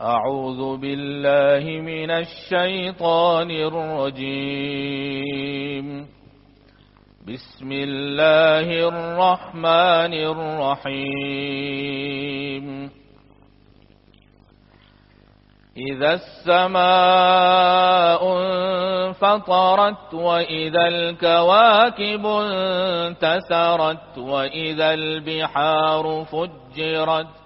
أعوذ بالله من الشيطان الرجيم. بسم الله الرحمن الرحيم. إذا السماء انفطرت وإذا الكواكب انتثرت وإذا البحار فجرت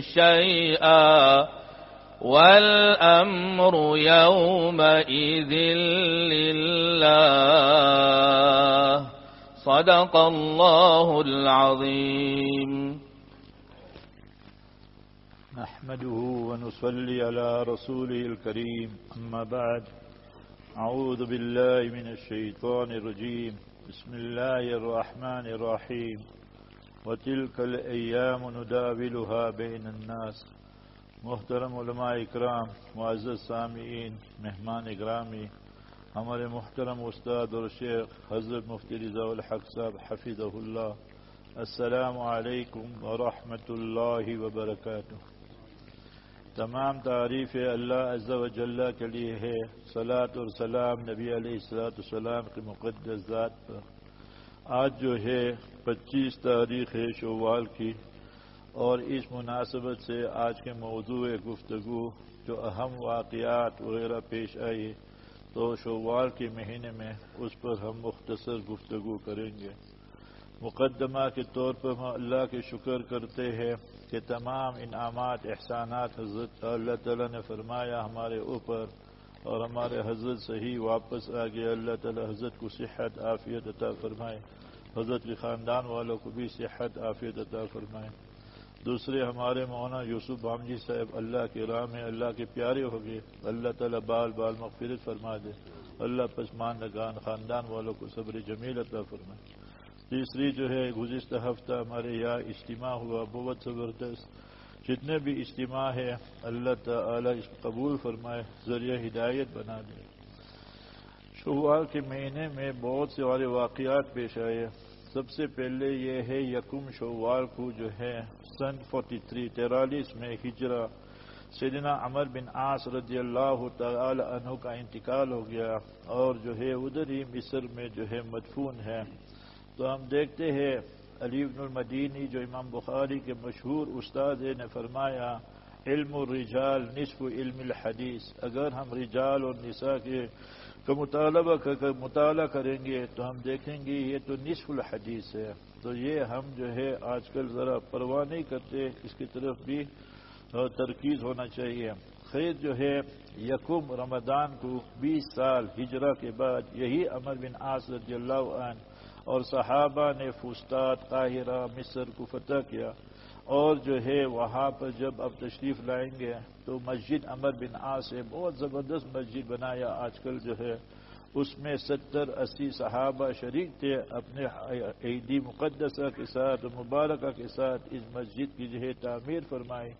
شيئا والأمر يومئذ لله. صدق الله العظيم. نحمده ونصلي على رسوله الكريم. أما بعد أعوذ بالله من الشيطان الرجيم. بسم الله الرحمن الرحيم. وتلك الأيام نداولها بين الناس. محترم علماء اکرام، معزز سامعین، مہمان اکرامی ہمارے محترم استاد اور شیخ حضرت مفتی رضا الحق صاحب حفظ اللہ. السلام علیکم ورحمۃ اللہ وبرکاتہ. تمام تعریف اللہ عز و جل کے لیے ہے. صلاۃ اور سلام نبی علیہ السلاۃ السلام کے مقدس ذات پر. آج جو ہے پچیس تاریخ ہے شوال کی اور اس مناسبت سے آج کے موضوع گفتگو جو اہم واقعات وغیرہ پیش آئی تو شوال کے مہینے میں اس پر ہم مختصر گفتگو کریں گے۔ مقدمہ کے طور پر ہم اللہ کے شکر کرتے ہیں کہ تمام انعامات، احسانات حضرت اللہ تعالیٰ نے فرمایا ہمارے اوپر اور ہمارے حضرت سے ہی واپس آ اللہ تعالیٰ حضرت کو صحت، عافیت عطا فرمائے۔ حضرت کے خاندان والوں کو بھی صحت، عافیت عطا فرمائے دوسرے ہمارے مولانا یوسف بامجی صاحب، اللہ کے راہ میں اللہ کے پیارے ہو گئے اللہ تعالیٰ بال بال مغفرت فرما دے۔ اللہ پسمان نگان خاندان والوں کو صبر جمیل عطا فرمائے۔ تیسری جو ہے، گزشتہ ہفتہ ہمارے یہاں اجتماع ہوا، بہت زبردست۔ جتنے بھی اجتماع ہے اللہ تعالی اس قبول فرمائے، ذریعہ ہدایت بنا دے۔ شوال کے مہینے میں بہت سے والے واقعات پیش آئے۔ سب سے پہلے یہ ہے یکم شوال کو جو ہے سن فورٹی تھری تیرالیس میں ہجرا سیدنا عمر بن آس رضی اللہ تعالی عنہ کا انتقال ہو گیا اور جو ہے ادھر ہی مصر میں جو ہے مدفون ہے۔ تو ہم دیکھتے ہیں علی بن المدینی جو امام بخاری کے مشہور استاد نے فرمایا، علم الرجال نصف علم الحدیث۔ اگر ہم رجال اور نساء کے کا مطالبہ مطالعہ کریں گے تو ہم دیکھیں گے یہ تو نصف الحدیث ہے۔ تو یہ ہم جو ہے آج کل ذرا پرواہ نہیں کرتے، اس کی طرف بھی ترکیز ہونا چاہیے۔ خیر جو ہے، یکم رمضان کو بیس سال ہجرہ کے بعد یہی امر بن آس رضی اللہ عنہ اور صحابہ نے فوستاد قاہرہ مصر کو فتح کیا۔ اور جو ہے وہاں پر جب اب تشریف لائیں گے تو مسجد امر بن آ سے بہت زبردست مسجد بنایا۔ آج کل جو ہے اس میں ستر اسی صحابہ شریک تھے اپنے عیدی مقدسہ کے ساتھ، مبارکہ کے ساتھ اس مسجد کی جو ہے تعمیر فرمائی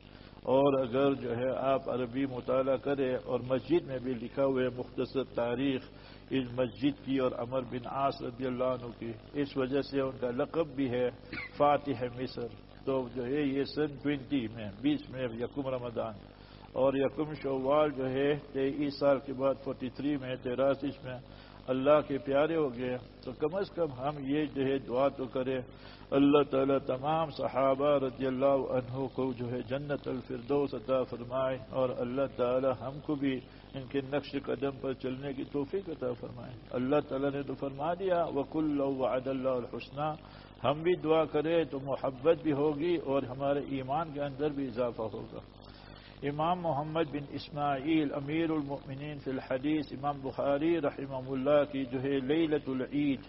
اور اگر جو ہے آپ عربی مطالعہ کرے اور مسجد میں بھی لکھا ہوئے مختصر تاریخ اس مسجد کی اور امر بن آس رضی اللہ عنہ کی، اس وجہ سے ان کا لقب بھی ہے فاتح مصر۔ تو جو ہے یہ سن ٹوینٹی میں، بیس میں یکم رمضان۔ اور یکم شوال جو ہے، تیئیس سال کے بعد فورٹی تھری میں، تیراسی میں اللہ کے پیارے ہو گئے۔ تو کم از کم ہم یہ جو ہے دعا تو کرے اللہ تعالیٰ تمام صحابہ رضی اللہ عنہ کو جو ہے جنت الفردوس عطا فرمائے، اور اللہ تعالیٰ ہم کو بھی ان کے نقش قدم پر چلنے کی توفیق عطا فرمائے۔ اللہ تعالیٰ نے تو فرما دیا وکل وعد اللہ الحسنہ ہم بھی دعا کرے تو محبت بھی ہوگی اور ہمارے ایمان کے اندر بھی اضافہ ہوگا۔ امام محمد بن اسماعیل امیر المؤمنین فی الحدیث امام بخاری رحمہ اللہ کی جو ہے لیلت العید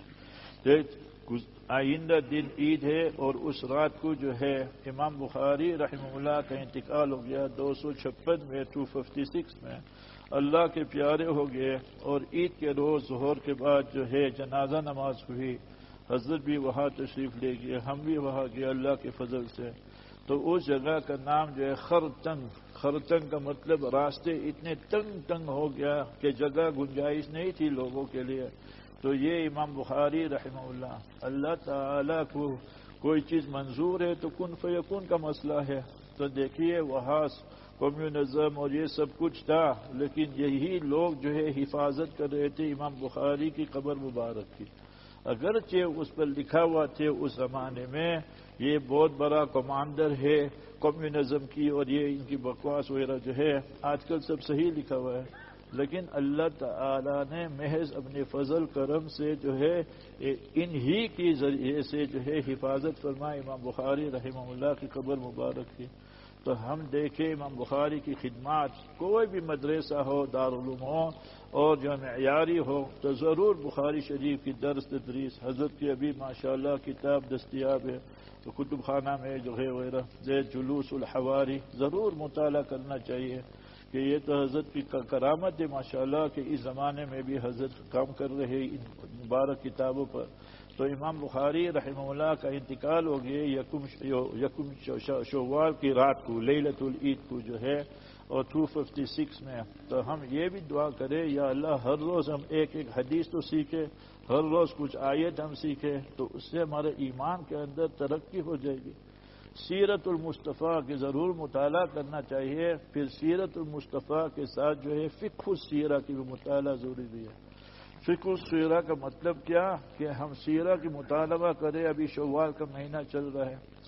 آئندہ دن عید ہے اور اس رات کو جو ہے امام بخاری رحمہ اللہ کا انتقال ہو گیا دو سو چھپن میں ٹو ففٹی سکس میں۔ اللہ کے پیارے ہو گئے اور عید کے روز ظہر کے بعد جو ہے جنازہ نماز ہوئی۔ حضرت بھی وہاں تشریف لے گئے، ہم بھی وہاں گئے اللہ کے فضل سے۔ تو اس جگہ کا نام جو ہے خرچنگ خرچنگ کا مطلب راستے اتنے تنگ تنگ ہو گیا کہ جگہ گنجائش نہیں تھی لوگوں کے لیے۔ تو یہ امام بخاری رحمہ اللہ اللہ تعالی کو کوئی چیز منظور ہے تو کن فیکن کا مسئلہ ہے۔ تو دیکھیے وہاں کمیونزم اور یہ سب کچھ تھا، لیکن یہی لوگ جو ہے حفاظت کر رہے تھے امام بخاری کی قبر مبارک کی۔ اگرچہ اس پر لکھا ہوا تھے اس زمانے میں، یہ بہت بڑا کمانڈر ہے کمیونزم کی اور یہ ان کی بکواس وغیرہ جو ہے، آج کل سب صحیح لکھا ہوا ہے۔ لیکن اللہ تعالی نے محض اپنے فضل، کرم سے جو ہے ان ہی ذریعے سے جو ہے حفاظت فرمائے امام بخاری رحمہ اللہ کی قبر مبارک کی۔ تو ہم دیکھیں امام بخاری کی خدمات، کوئی بھی مدرسہ ہو، دارالعلوم ہو اور جو معیاری ہو، تو ضرور بخاری شریف کی درس تدریس، حضرت کی ابھی ماشاءاللہ کتاب دستیاب ہے، تو کتب خانہ میں جو ہے وغیرہ، زید جلوس الحواری، ضرور مطالعہ کرنا چاہیے کہ یہ تو حضرت کی کرامت ہے ماشاءاللہ کہ اس زمانے میں بھی حضرت کام کر رہے ان مبارک کتابوں پر۔ تو امام بخاری رحمہ اللہ کا انتقال ہو گیا، یکم یکم شوال کی رات کو لیلت العید کو جو ہے اور ٹو ففٹی سکس میں تو ہم یہ بھی دعا کریں، یا اللہ ہر روز ہم ایک ایک حدیث تو سیکھیں، ہر روز کچھ آیت ہم سیکھیں، تو اس سے ہمارے ایمان کے اندر ترقی ہو جائے گی۔ سیرت المصطفیٰ کے ضرور مطالعہ کرنا چاہیے، پھر سیرت المصطفیٰ کے ساتھ جو ہے فکر سیرہ کی بھی مطالعہ ضروری ہے۔ فکر سیرہ کا مطلب کیا؟ کہ ہم سیرہ کی مطالبہ کریں، ابھی شوال کا مہینہ چل رہا ہے۔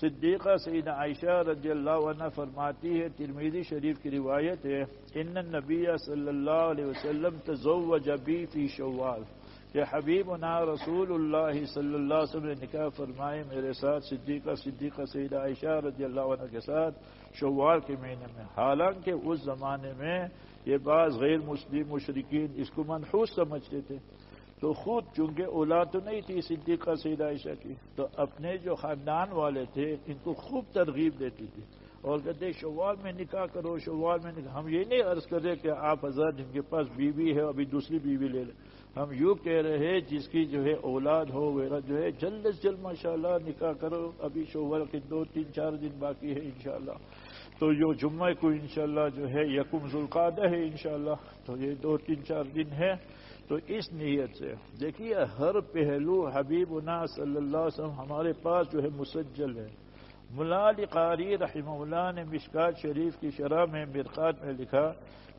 صدیقہ سعید عائشہ رضی اللہ عنہ فرماتی ہے ترمیدی شریف کی روایت ہے، ان نبی صلی اللہ علیہ وسلم تزوج بی فی شوال کہ حبیب نا رسول اللہ صلی اللہ علیہ وسلم نے نکاح فرمائے میرے ساتھ صدیقہ صدیقہ سعید عائشہ رضی اللہ عنہ کے ساتھ شوال کے مہینے میں۔ حالانکہ اس زمانے میں یہ بعض غیر مسلم مشرقین اس کو منحوس سمجھتے تھے۔ تو خود چونکہ اولاد تو نہیں تھی، صدیقہ سید عائشہ کی، تو اپنے جو خاندان والے تھے، ان کو خوب ترغیب دیتی تھی۔ اور کہتے شوال میں نکاح کرو، شوال میں نکاح۔ ہم یہ نہیں عرض کرے کہ آپ حضرت جن کے پاس بیوی ہے، ابھی دوسری بیوی لے لیں۔ ہم یوں کہہ رہے ہیں، جس کی جو ہے اولاد ہو وغیرہ جو ہے، جلد از جلد ماشاء اللہ نکاح کرو۔ ابھی شوال کے دو، تین، چار دن باقی ہے، انشاءاللہ۔ تو یہ جمعہ کو انشاءاللہ جو ہے یقم ذوالقادہ ہے، انشاءاللہ۔ تو یہ دو، تین، چار دن ہے۔ تو اس نیت سے۔ دیکھیے، ہر پہلو حبیب نا صلی اللہ علیہ وسلم ہمارے پاس جو ہے مسجل ہے۔ ملال قاری رحمہ اللہ نے مشکات شریف کی شرح میں مرقات میں لکھا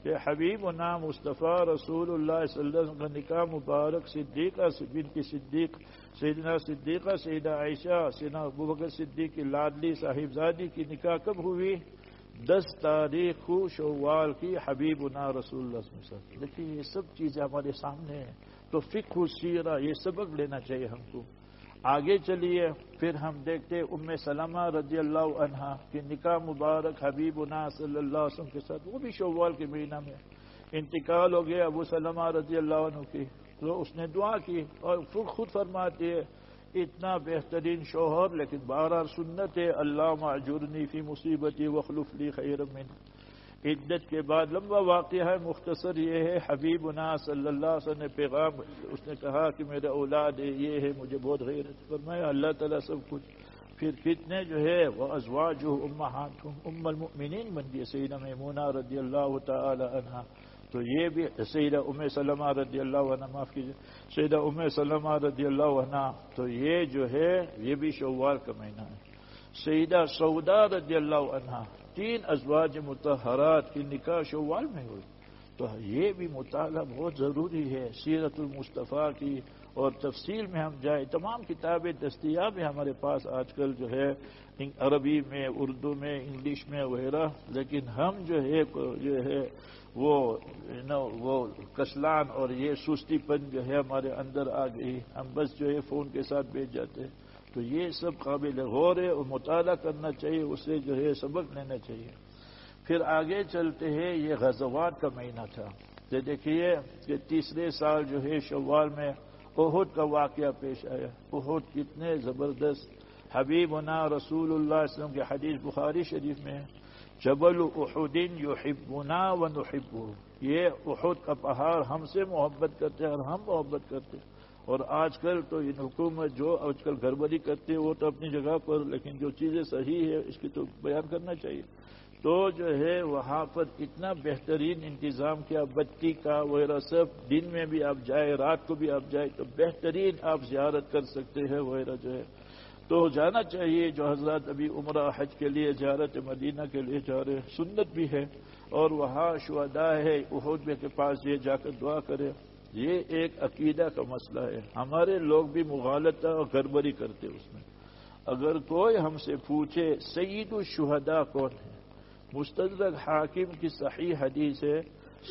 کہ حبیب نا مصطفیٰ رسول اللہ صلی اللہ علیہ وسلم کا نکاح مبارک، صدیقہ بن کی صدیق، سیدنا صدیقہ سیدہ عائشہ، سیدنا ابوبکر صدیق کی لادلی صاحبزادی کی نکاح کب ہوئی؟ دس تاریخ کو شوال کی حبیب نا رسول اللہ صلی اللہ علیہ وسلم. دیکھیے یہ سب چیزیں ہمارے سامنے ہیں. تو فکر سیرہ یہ سبق لینا چاہیے ہم کو. آگے چلیے، پھر ہم دیکھتے ام سلمہ رضی اللہ عنہا کہ نکاح مبارک حبیب نا صلی اللہ علیہ وسلم کے ساتھ. وہ بھی شوال کے مہینہ میں انتقال ہو گیا ابو سلمہ رضی اللہ عنہ کی. تو اس نے دعا کی اور خود فرماتی ہے اتنا بہترین شوہر، لیکن بارہ سنت ہے اللہ معجرنی فی مصیبتی وخلف لی خیر من۔ عدت کے بعد لمبا واقعہ ہے، مختصر یہ ہے حبیب نا صلی اللہ علیہ وسلم نے پیغام، اس نے کہا کہ میرا اولاد ہے یہ ہے، مجھے بہت غیر فرمایا، اللہ تعالیٰ سب کچھ، پھر کتنے جو ہے، وہ ازوا جو ام المؤمنین بن گئے سیدہ میمونہ رضی اللہ تعالی عنہ۔ تو یہ بھی سیدہ ام سلمہ رضی اللہ عنہ، معاف کیجیے، سیدہ ام سلمہ رضی اللہ عنہ، تو یہ جو ہے، یہ بھی شوال کا مہینہ ہے۔ سیدہ سودا رضی اللہ عنہ، تین ازواج متحرات کی نکاح شوال میں ہوئی۔ تو یہ بھی مطالعہ بہت ضروری ہے، سیرت المصطفیٰ کی۔ اور تفصیل میں ہم جائیں، تمام کتابیں دستیاب ہیں ہمارے پاس آج کل جو ہے عربی میں، اردو میں، انگلش میں، وغیرہ۔ لیکن ہم جو ہے جو ہے وہ وہ کسلان اور یہ سستی پن جو ہے ہمارے اندر آ گئی۔ ہم بس جو ہے فون کے ساتھ بھیج جاتے ہیں۔ تو یہ سب قابل غور ہے اور مطالعہ کرنا چاہیے، اسے جو ہے سبق لینا چاہیے۔ پھر آگے چلتے ہیں، یہ غزوات کا مہینہ تھا۔ تو دیکھیے کہ تیسرے سال جو ہے شوال میں احد کا واقعہ پیش آیا۔ احد کتنے زبردست۔ حبیب نا رسول اللہ علیہ وسلم کے حدیث بخاری شریف میں جبل احدین یو حبنا و یہ احد کا پہاڑ ہم سے محبت کرتے ہیں اور ہم محبت کرتے ہیں. اور آج کل تو ان حکومت جو آج کل گڑبڑی کرتے ہیں، وہ تو اپنی جگہ پر، لیکن جو چیزیں صحیح ہے اس کی تو بیان کرنا چاہیے۔ تو جو ہے وہاں پر اتنا بہترین انتظام کیا، بتی کا وغیرہ سب، دن میں بھی آپ جائے رات کو بھی آپ جائے تو بہترین آپ زیارت کر سکتے ہیں، وغیرہ جو ہے۔ تو جانا چاہیے جو حضرات ابھی عمرہ حج کے لیے، زیارت مدینہ کے لیے جا رہے سنت بھی ہے اور وہاں شہدا ہے عہد کے پاس یہ جا کر دعا کرے۔ یہ ایک عقیدہ کا مسئلہ ہے۔ ہمارے لوگ بھی مغالطہ اور گڑبڑی کرتے اس میں۔ اگر کوئی ہم سے پوچھے سعید الشہدا کون ہے؟ مستدرک حاکم کی صحیح حدیث ہے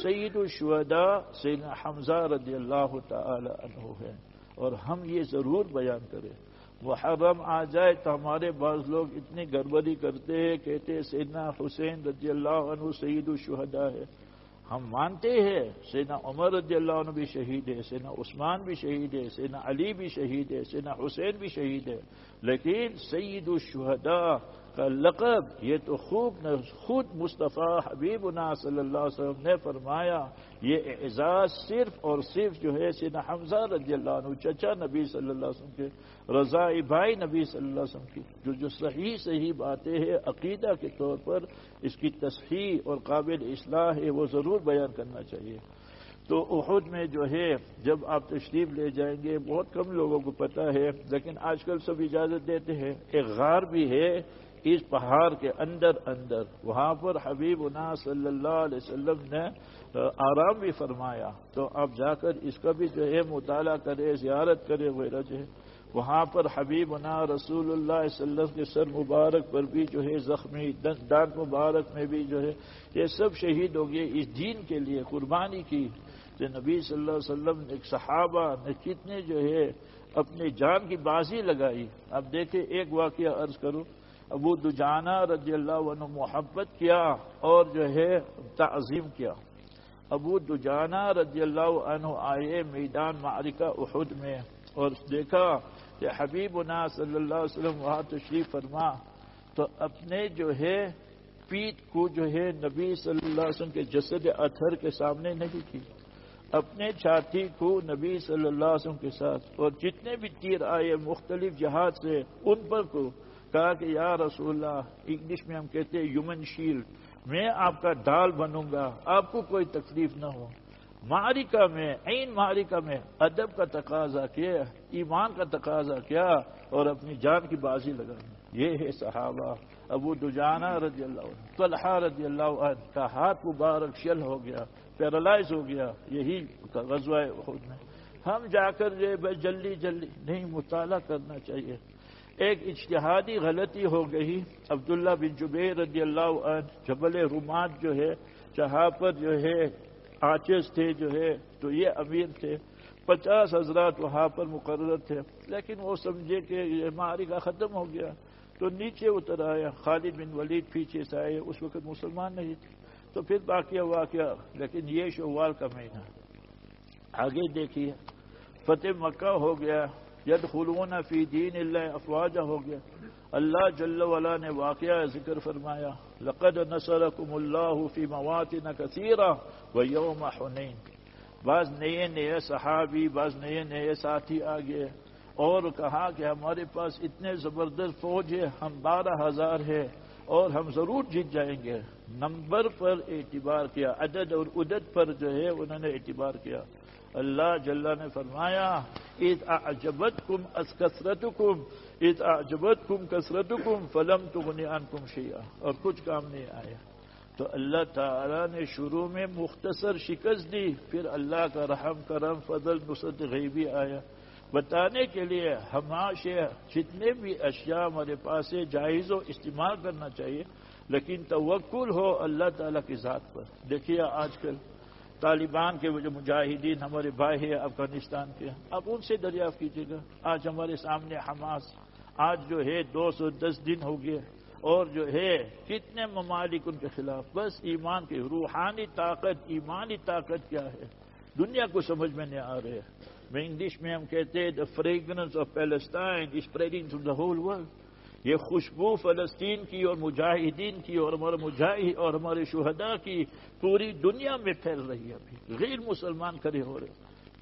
سعید الشہدا سینا حمزہ رضی اللہ تعالی عنہ ہے۔ اور ہم یہ ضرور بیان کریں۔ محرم آ جائے تو ہمارے بعض لوگ اتنی گڑبڑی کرتے ہیں، کہتے سیدنا حسین رضی اللہ عنہ سعید الشہدا ہے۔ ہم مانتے ہیں سینا عمر رضی اللہ عنہ بھی شہید ہے سینا عثمان بھی شہید ہے سینا علی بھی شہید ہے سینا حسین بھی شہید ہے۔ لیکن سعید الشہداء کا لقب یہ تو خوب خود مصطفیٰ حبیب نا صلی اللہ علیہ وسلم نے فرمایا، یہ اعزاز صرف اور صرف جو ہے سینا حمزہ رضی اللہ عنہ، چچا نبی صلی اللہ علیہ وسلم کے، رضا بھائی نبی صلی اللہ علیہ وسلم کی، جو جو صحیح صحیح باتیں ہیں عقیدہ کے طور پر اس کی تصحیح اور قابل اصلاح ہے، وہ ضرور بیان کرنا چاہیے۔ تو احد میں جو ہے، جب آپ تشریف لے جائیں گے، بہت کم لوگوں کو پتا ہے، لیکن آج کل سب اجازت دیتے ہیں۔ ایک غار بھی ہے اس پہاڑ کے اندر اندر۔ وہاں پر حبیب انا صلی اللہ علیہ وسلم نے آرام بھی فرمایا۔ تو آپ جا کر اس کا بھی جو ہے مطالعہ کرے زیارت کرے وغیرہ جو ہے۔ وہاں پر حبیب انا رسول اللہ علیہ وسلم کے سر مبارک پر بھی جو ہے زخمی دانت مبارک میں بھی جو ہے یہ سب شہید ہو گئے اس دین کے لیے، قربانی کی۔ کہ نبی صلی اللہ علیہ وسلم نے صحابہ نے کتنے جو ہے اپنی جان کی بازی لگائی۔ اب دیکھیں ایک واقعہ عرض کروں۔ ابو دجانہ رضی اللہ عنہ محبت کیا اور جو ہے تعظیم کیا۔ ابو دجانہ رضی اللہ عنہ آئے میدان معرکہ احد میں اور دیکھا کہ حبیب نا صلی اللہ علیہ وسلم وہاں تشریف فرما تو اپنے جو ہے پیٹ کو جو ہے نبی صلی اللہ علیہ وسلم کے جسد اتھر کے سامنے نہیں کی، اپنے چھاتی کو نبی صلی اللہ علیہ وسلم کے ساتھ اور جتنے بھی تیر آئے مختلف جہاز سے ان پر کو کہا کہ یا رسول اللہ، انگلش میں ہم کہتے ہیں یومن شیلڈ میں آپ کا ڈال بنوں گا، آپ کو کوئی تکلیف نہ ہو۔ معرکہ میں، عین معرکہ میں ادب کا تقاضا کیا، ایمان کا تقاضا کیا اور اپنی جان کی بازی لگا یہ ہے صحابہ ابو دجانہ رضی اللہ عنہ، طلحہ رضی اللہ عنہ کا ہاتھ مبارک شل ہو گیا، پیرالائز ہو گیا، یہی غزوہ خود میں۔ ہم جا کر جو بس جلدی جلدی، نہیں، مطالعہ کرنا چاہیے۔ ایک اجتہادی غلطی ہو گئی، عبداللہ بن جبیر رضی اللہ عنہ جبل رومات جو ہے، جہاں پر جو ہے آچز تھے جو ہے، تو یہ امیر تھے۔ پچاس حضرات وہاں پر مقرر تھے۔ لیکن وہ سمجھے کہ یہ ماری کا ختم ہو گیا۔ تو نیچے اتر آیا۔ خالد بن ولید پیچھے سے آئے۔ اس وقت مسلمان نہیں تھے۔ تو پھر باقی واقعہ۔ لیکن یہ شوال کا مہینہ۔ آگے دیکھیے۔ فتح مکہ ہو گیا۔ ید خلون فی دین اللہ، افواجہ ہو گیا۔ اللہ جل ولا نے واقعہ ذکر فرمایا، لقد نصرکم اللہ فی مواطن کثیرہ و یوم حنین۔ بعض نئے نئے صحابی، بعض نئے نئے ساتھی آگے اور کہا کہ ہمارے پاس اتنے زبردست فوج ہے، ہم بارہ ہزار ہے اور ہم ضرور جیت جائیں گے۔ نمبر پر اعتبار کیا، عدد اور عدد پر جو ہے انہوں نے اعتبار کیا۔ اللہ جل نے فرمایا عید اجبت کم از کثرت کم عید اجبت کم کثرت کم فلم تغنیان کم شیا اور کچھ کام نہیں آیا۔ تو اللہ تعالی نے شروع میں مختصر شکست دی، پھر اللہ کا رحم، کرم، فضل، نصرت، غیبی آیا۔ بتانے کے لیے ہماشے جتنے بھی اشیاء ہمارے پاس ہے جائز و استعمال کرنا چاہیے، لیکن توکل ہو اللہ تعالیٰ کی ذات پر۔ دیکھیے آج کل طالبان کے جو مجاہدین ہمارے بھائی ہیں افغانستان کے، اب ان سے دریافت کیجیے گا۔ آج ہمارے سامنے حماس آج جو ہے دو سو دس دن ہو گئے اور جو ہے کتنے ممالک ان کے خلاف؟ بس ایمان کی روحانی طاقت، ایمانی طاقت کیا ہے؟ دنیا کو سمجھ میں نہیں آ رہے میں انگلش میں ہم کہتے ہیں the fragrance of Palestine spreading to the whole world یہ خوشبو فلسطین کی اور مجاہدین کی اور ہمارے مجاہد اور ہمارے شہداء کی پوری دنیا میں پھیل رہی ہے ابھی۔ غیر مسلمان کھڑے ہو رہے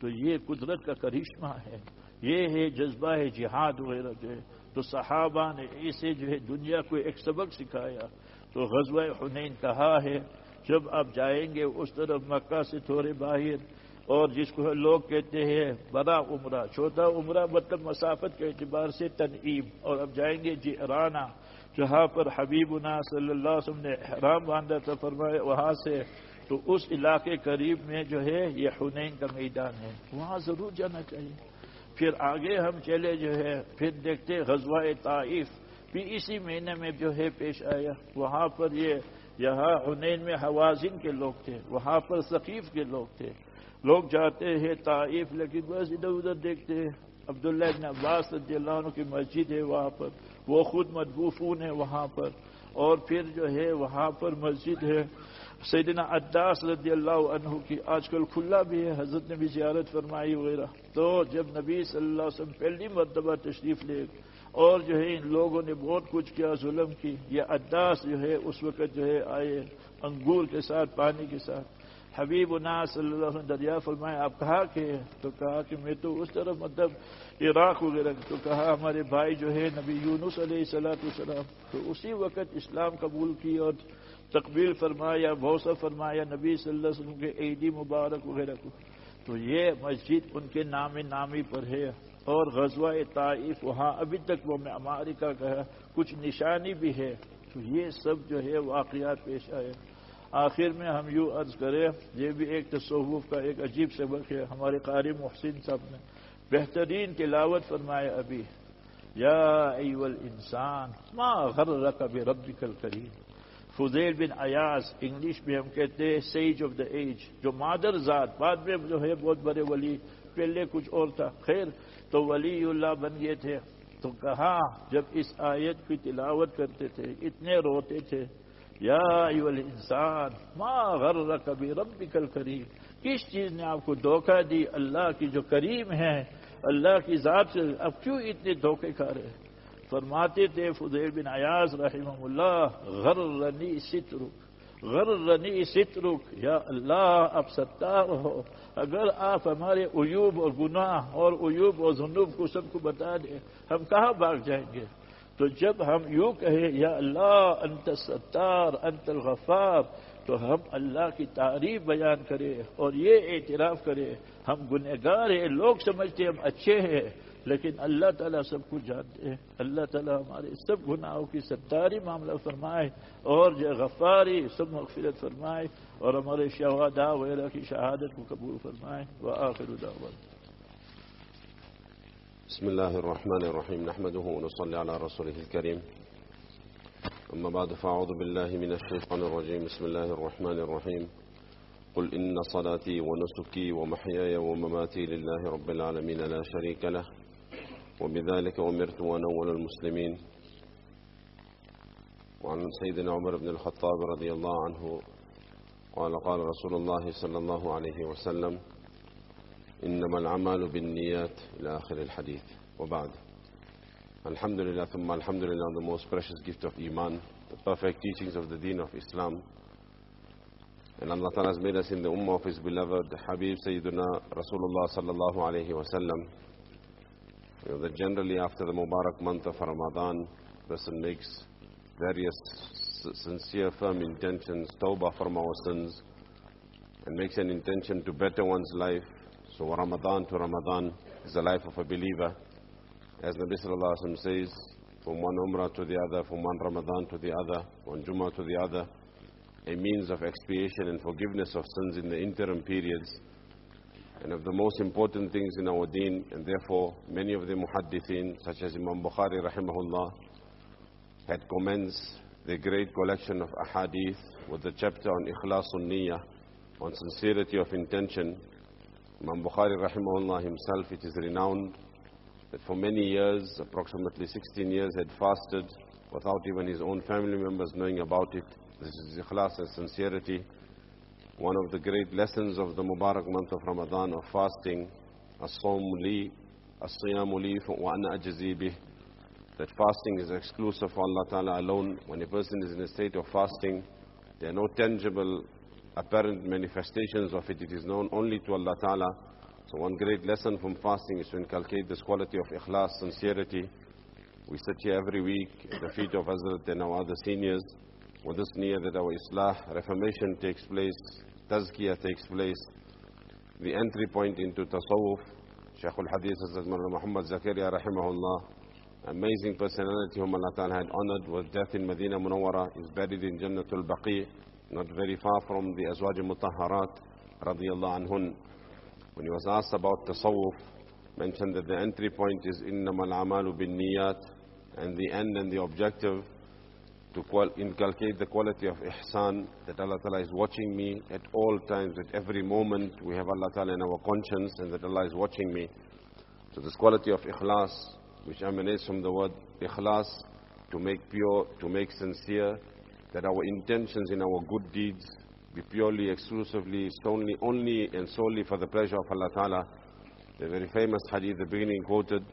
تو یہ قدرت کا کرشمہ ہے۔ یہ ہے جذبہ ہے جہاد وغیرہ جو ہے۔ تو صحابہ نے اسے جو ہے دنیا کو ایک سبق سکھایا۔ تو غزوہ حنین کہا ہے، جب آپ جائیں گے اس طرف مکہ سے تھوڑے باہر، اور جس کو لوگ کہتے ہیں بڑا عمرہ، چھوٹا عمرہ مطلب مسافت کے اعتبار سے تنعیم۔ اور اب جائیں گے جی ارانا جہاں پر حبیب صلی اللہ علیہ وسلم نے احرام باندھا تھا فرمائے وہاں سے۔ تو اس علاقے قریب میں جو ہے یہ حنین کا میدان ہے، وہاں ضرور جانا چاہیے۔ پھر آگے ہم چلے جو ہے، پھر دیکھتے غزوہ طائف۔ بھی اسی مہینے میں جو ہے پیش آیا۔ وہاں پر یہ یہاں حنین میں حوازن کے لوگ تھے، وہاں پر ثقیف کے لوگ تھے۔ لوگ جاتے ہیں طائف، لیکن بس ادھر ادھر دیکھتے ہیں۔ عبداللہ ابن عباس رضی اللہ عنہ کی مسجد ہے وہاں پر۔ وہ خود مدبوفون ہے وہاں پر۔ اور پھر جو ہے، وہاں پر مسجد ہے۔ سیدنا عداس رضی اللہ عنہ کی آج کل کھلا بھی ہے، حضرت نے بھی زیارت فرمائی وغیرہ۔ تو جب نبی صلی اللہ علیہ وسلم پہلی مرتبہ تشریف لے، اور جو ہے ان لوگوں نے بہت کچھ کیا، ظلم کی، یہ عداس جو ہے اس وقت جو ہے آئے انگور کے ساتھ، پانی کے ساتھ۔ حبیب النا صلی اللہ علیہ وسلم دریا فرمائے، آپ کہا کہ تو کہا کہ میں تو اس طرف مطلب عراق وغیرہ تو کہا ہمارے بھائی جو ہے نبی یونس علیہ صلاح السلام تو اسی وقت اسلام قبول کی اور تقبیل فرمایا بھوسا فرمایا، نبی صلی اللہ علیہ وسلم کے عیدی مبارک وغیرہ کو۔ تو یہ مسجد ان کے نام نامی پر ہے اور غزوہ طائف وہاں ابھی تک وہ میں امریکہ کا کچھ نشانی بھی ہے۔ تو یہ سب جو ہے واقعات پیش آئے۔ آخر میں ہم یوں عرض کریں، یہ بھی ایک تصوف کا ایک عجیب سبق ہے۔ ہمارے قاری محسن صاحب نے بہترین تلاوت فرمایا ابھی۔ یا ایول انسان ما غرک بربک الکریم۔ فضیل بن ایاز انگلش میں ہم کہتے ہیں سیج آف دا ایج جو مادر ذات، بعد میں جو ہے بہت بڑے ولی، پہلے کچھ اور تھا، خیر، تو ولی اللہ بن گئے تھے۔ تو کہا، جب اس آیت کی تلاوت کرتے تھے، اتنے روتے تھے، یا انسان ما غرک بربک الکریم، کس چیز نے آپ کو دھوکہ دی؟ اللہ کی جو کریم ہے، اللہ کی ذات سے، اب کیوں اتنے دھوکے کھا رہے فرماتے تھے، فضیل بن ایاز رحمہ اللہ، غرنی سترک غرنی سترک، یا اللہ اب ستار ہو۔ اگر آپ ہمارے عیوب اور گناہ اور عیوب اور ذنوب کو سب کو بتا دیں، ہم کہاں بھاگ جائیں گے؟ تو جب ہم یوں کہیں، یا اللہ، انت ستار انت الغفار، تو ہم اللہ کی تعریف بیان کرے اور یہ اعتراف کرے ہم گنہگار ہیں، لوگ سمجھتے ہم اچھے ہیں لیکن اللہ تعالیٰ سب کو جانتے ہیں اللہ تعالیٰ ہمارے سب گناہوں کی ستاری معاملہ فرمائے۔ اور جو غفاری سب مغفرت فرمائے۔ اور ہمارے شہادا وغیرہ کی شہادت کو قبول فرمائے۔ وآخر دعوت بسم الله الرحمن الرحيم نحمده ونصلي على رسوله الكريم أما بعد فأعوذ بالله من الشيطان الرجيم بسم الله الرحمن الرحيم قل إن صلاتي ونسكي ومحياي ومماتي لله رب العالمين لا شريك له وبذلك أمرت وأنا أول المسلمين وعن سيدنا عمر بن الخطاب رضي الله عنه قال قال رسول الله صلى الله عليه وسلم إنما العمال بالنيات إلى آخر الحديث وبعد Alhamdulillah, thumma alhamdulillah, the most precious gift of Iman, the perfect teachings of the deen of Islam. And Allah has made us in the ummah of His beloved Habib Sayyiduna Rasulullah Sallallahu Alaihi Wasallam. You know that generally after the Mubarak month of Ramadan, person makes various sincere, firm intentions, tawbah from our sins, and makes an intention to better one's life. So Ramadan to Ramadan is the life of a believer. As Sallallahu Alaihi Wasallam says, from one Umrah to the other, from one Ramadan to the other, one Jummah to the other, a means of expiation and forgiveness of sins in the interim periods. And of the most important things in our deen, and therefore many of the muhaddithin, such as Imam Bukhari rahimahullah, had commenced the great collection of ahadith with the chapter on ikhlasun niyyah, on sincerity of intention. Imam Bukhari rahimahullah himself, it is renowned that for many years, approximately 16 years, had fasted without even his own family members knowing about it. This is ikhlas and sincerity. One of the great lessons of the Mubarak month of Ramadan of fasting, as-sawm li wa. That fasting is exclusive for Allah Ta'ala alone. When a person is in a state of fasting, there are no tangible, apparent manifestations of it. It is known only to Allah Ta'ala. So one great lesson from fasting is to inculcate this quality of ikhlas, sincerity. We sit here every week at the feet of Hazrat and our other seniors with this niyyah that our islah, reformation takes place, tazkiyah takes place. The entry point into tasawwuf, Shaykh al-Hadith Hazrat Muhammad Zakaria rahimahullah, amazing personality whom Allah Ta'ala had honored with death in Medina Munawwara, is buried in Jannatul Baqi, not very far from the Azwaj Mutahharat, radiyallahu anhun. When he was asked about tasawwuf, mentioned that the entry point is innamal amalu bin niyat, and the end and the objective to inculcate the quality of ihsan, that Allah Ta'ala is watching me at all times, at every moment. We have Allah Ta'ala in our conscience, and that Allah is watching me. So this quality of ikhlas, which emanates from the word ikhlas, to make pure, to make sincere, that our intentions in our good deeds be purely, exclusively, solely, only and solely for the pleasure of Allah Ta'ala. The very famous hadith, the beginning quoted,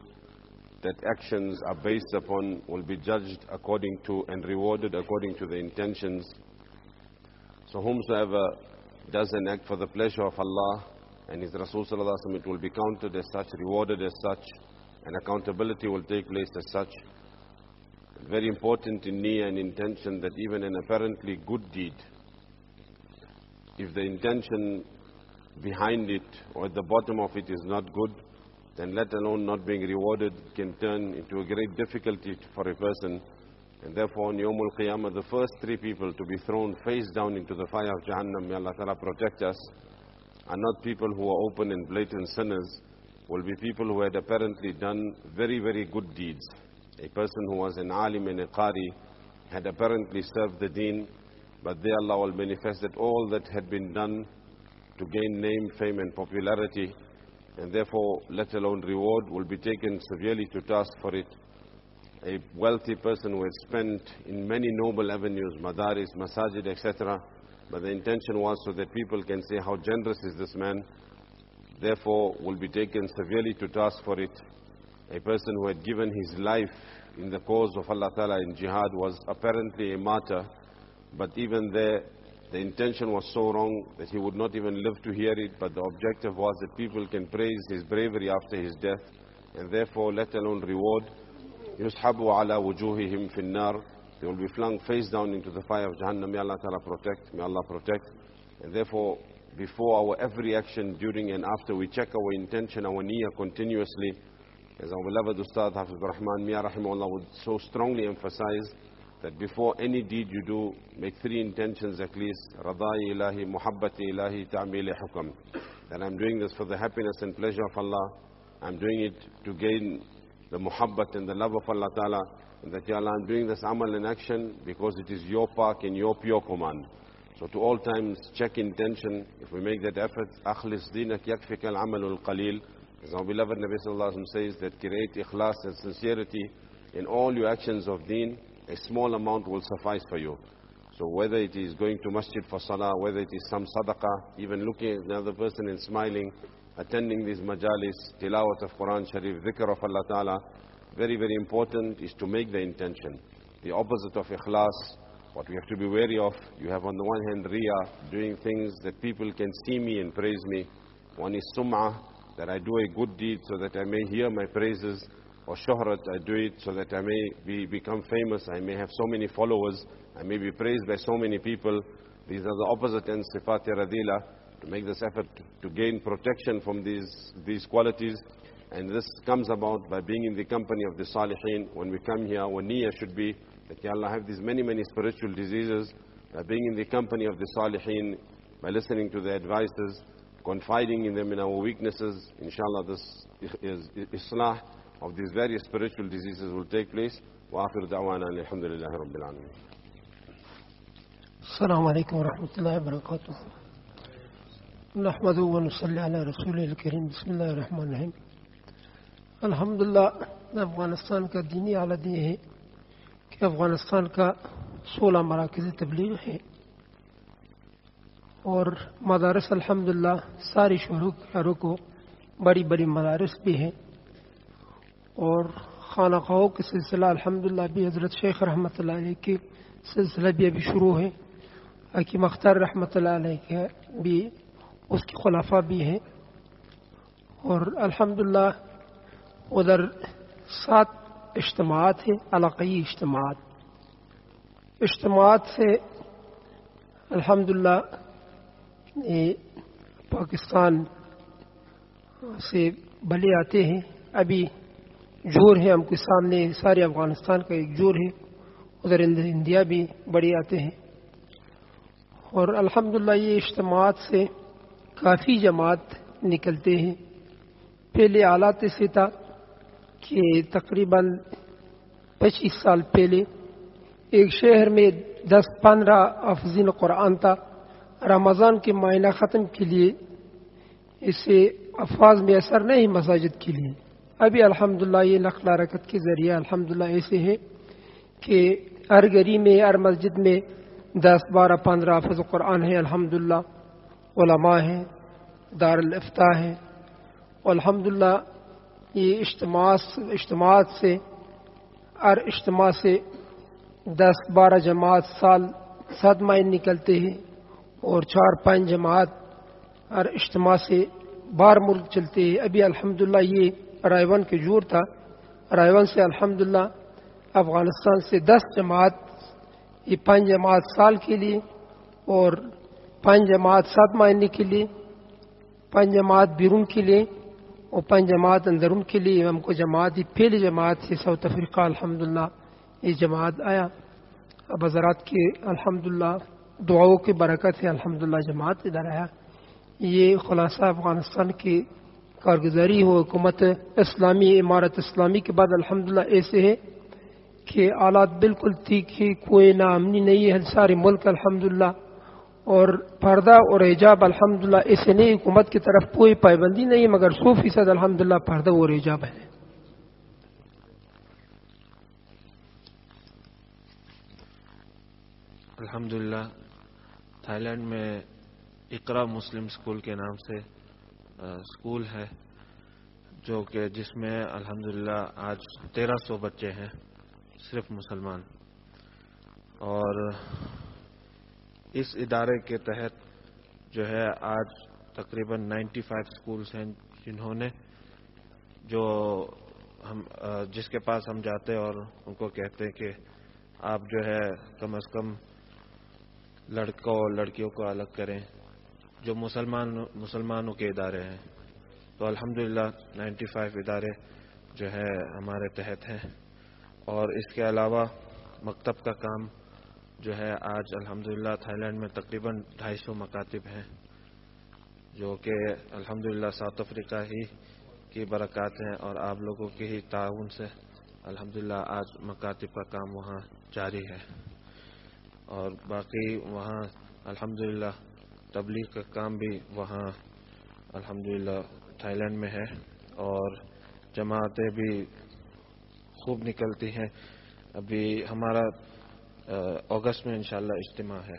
that actions are based upon, will be judged according to and rewarded according to the intentions. So whomsoever does an act for the pleasure of Allah and His Rasul it will be counted as such, rewarded as such, and accountability will take place as such. Very important in niyyah and intention that even an apparently good deed, if the intention behind it or at the bottom of it is not good, then let alone not being rewarded can turn into a great difficulty for a person. And therefore, on Yawmul Qiyamah, the first three people to be thrown face down into the fire of Jahannam, may Allah Ta'ala protect us, are not people who are open and blatant sinners, will be people who had apparently done very, very good deeds. A person who was an alim and a qari had apparently served the deen, but there Allah will manifest that all that had been done to gain name, fame and popularity, and therefore let alone reward, will be taken severely to task for it. A wealthy person who had spent in many noble avenues, madaris, masajid, etc., but the intention was so that people can say how generous is this man, therefore will be taken severely to task for it. A person who had given his life in the cause of Allah Ta'ala in jihad was apparently a martyr, but even there, the intention was so wrong that he would not even live to hear it, but the objective was that people can praise his bravery after his death, and therefore, let alone reward. يُسْحَبُ عَلَى وُجُوهِهِمْ فِي النَّارِ They will be flung face down into the fire of Jahannam. May Allah Ta'ala protect, may Allah protect. And therefore, before our every action, during and after, we check our intention, our niyyah continuously. As our beloved Ustad Hafiz Rahman Mia Rahimahullah would so strongly emphasize, that before any deed you do, make three intentions at least. Radai ilahi, muhabbati ilahi, ta'mili hukam. That I'm doing this for the happiness and pleasure of Allah. I'm doing it to gain the muhabbat and the love of Allah Ta'ala. And that, Ya Allah, I'm doing this amal in action because it is your park and your pure command. So to all times, check intention. If we make that effort, أخلص دينك يكفك العمل القليل. As our beloved Nabi Sallallahu Alaihi Wasallam says, that create ikhlas and sincerity in all your actions of deen, a small amount will suffice for you. So whether it is going to masjid for salah, whether it is some sadaqah, even looking at another person and smiling, attending these majalis, tilawat of Quran Sharif, dhikr of Allah Ta'ala, very, very important is to make the intention. The opposite of ikhlas, what we have to be wary of, you have on the one hand riyah, doing things that people can see me and praise me. One is sum'ah, that I do a good deed so that I may hear my praises. Or shuhrat, I do it so that I may be, become famous, I may have so many followers, I may be praised by so many people. These are the opposite ends, sifat radila, to make this effort to gain protection from these, these qualities. And this comes about by being in the company of the salihin. When we come here, our niyyah should be that, Ya Allah, have these many, many spiritual diseases. By being in the company of the salihin, by listening to their advices, confiding in them in our weaknesses, inshallah, this is islah of these various spiritual diseases will take place. وآخر دعوانا الحمد لله رب العالمين السلام عليكم ورحمة الله وبركاته نحمد ونصلي على رسول الكريم بسم الله الرحمن الرحيم الحمد لله افغانستان کا دینی حالت یہ ہے کہ افغانستان کا سولہ مراکز تبلیغ ہے اور مدارس الحمد للہ ساری شہروں کو بڑی بڑی مدارس بھی ہیں۔ اور خانہ خواہوں کے سلسلہ الحمد للہ بھی حضرت شیخ رحمۃ اللہ علیہ کے سلسلہ بھی ابھی شروع ہے۔ حکیم اختر رحمۃ اللہ علیہ کے بھی، اس کے خلافہ بھی ہیں اور الحمد للہ ادھر سات اجتماعات ہیں، علاقائی اجتماعات۔ اجتماعات سے الحمد للہ پاکستان سے بھلے آتے ہیں۔ ابھی جور ہے ہم کے سامنے سارے افغانستان کا ایک جور ہے۔ ادھر انڈیا بھی بڑے آتے ہیں۔ اور الحمدللہ یہ اجتماعات سے کافی جماعت نکلتے ہیں۔ پہلے آلات سے تھا کہ تقریباً پچیس سال پہلے ایک شہر میں دس پندرہ افزین قرآن تھا۔ رمضان کے معنی ختم کے لیے اسے افواظ میں اثر نہیں، مساجد کے لیے۔ ابھی الحمدللہ یہ نقل حرکت کے ذریعے الحمدللہ ایسے ہے کہ ہر گری میں ہر مسجد میں دس بارہ پندرہ حفظ قرآن ہے الحمدللہ علماء ہیں دار الفتاح ہے الحمدللہ یہ اجتماع اجتماعات سے ہر اجتماع سے دس بارہ جماعت سال سات مائن نکلتے ہیں اور چار پانچ جماعت ہر اجتماع سے بار ملک چلتے ہیں۔ ابھی الحمدللہ یہ رائے کے جور تھا۔ رائے سے الحمدللہ افغانستان سے دس جماعت، یہ پانچ جماعت سال کے لیے اور پانچ جماعت سات مہینے کے لیے پانچ جماعت بیرون کے لیے اور پانچ جماعت اندرون کے لیے۔ ہم کو جماعت، یہ پہلی جماعت سے ساؤتھ افریقہ، الحمدللہ یہ جماعت آیا۔ اب حضرات کے الحمدللہ دعاؤں کی برکت ہے، الحمدللہ جماعت ادھر آیا۔ یہ خلاصہ افغانستان کی کارگزاری ہو حکومت اسلامی عمارت اسلامی کے بعد الحمدللہ ایسے ہے کہ آلات بالکل تیکھے کوئی نامنی نہیں ہے، سارے ملک الحمدللہ اور پردہ اور ایجاب الحمدللہ ایسے نہیں، حکومت کی طرف کوئی پابندی نہیں، مگر سو فیصد الحمدللہ پردہ اور ایجاب ہے۔ الحمدللہ، تھائی لینڈ میں اقرا مسلم اسکول کے نام سے اسکول ہے، جو کہ جس میں الحمدللہ آج تیرہ سو بچے ہیں، صرف مسلمان۔ اور اس ادارے کے تحت جو ہے، آج تقریباً نائنٹی فائیو اسکولس ہیں جنہوں نے، جو ہم جس کے پاس ہم جاتے اور ان کو کہتے ہیں کہ آپ جو ہے، کم از کم لڑکوں اور لڑکیوں کو الگ کریں۔ جو مسلمان مسلمانوں کے ادارے ہیں۔ تو الحمدللہ للہ نائنٹی فائیو ادارے جو ہے ہمارے تحت ہیں۔ اور اس کے علاوہ مکتب کا کام جو ہے آج الحمدللہ تھائی لینڈ میں تقریباً ڈھائی سو مکاتب ہیں۔ جو کہ الحمدللہ ساؤتھ افریقہ ہی کی برکات ہیں اور آپ لوگوں کے ہی تعاون سے الحمدللہ آج مکاتب کا کام وہاں جاری ہے۔ اور باقی وہاں الحمدللہ تبلیغ کا کام بھی وہاں الحمدللہ تھائی لینڈ میں ہے اور جماعتیں بھی خوب نکلتی ہیں۔ ابھی ہمارا اگست میں انشاءاللہ اجتماع ہے۔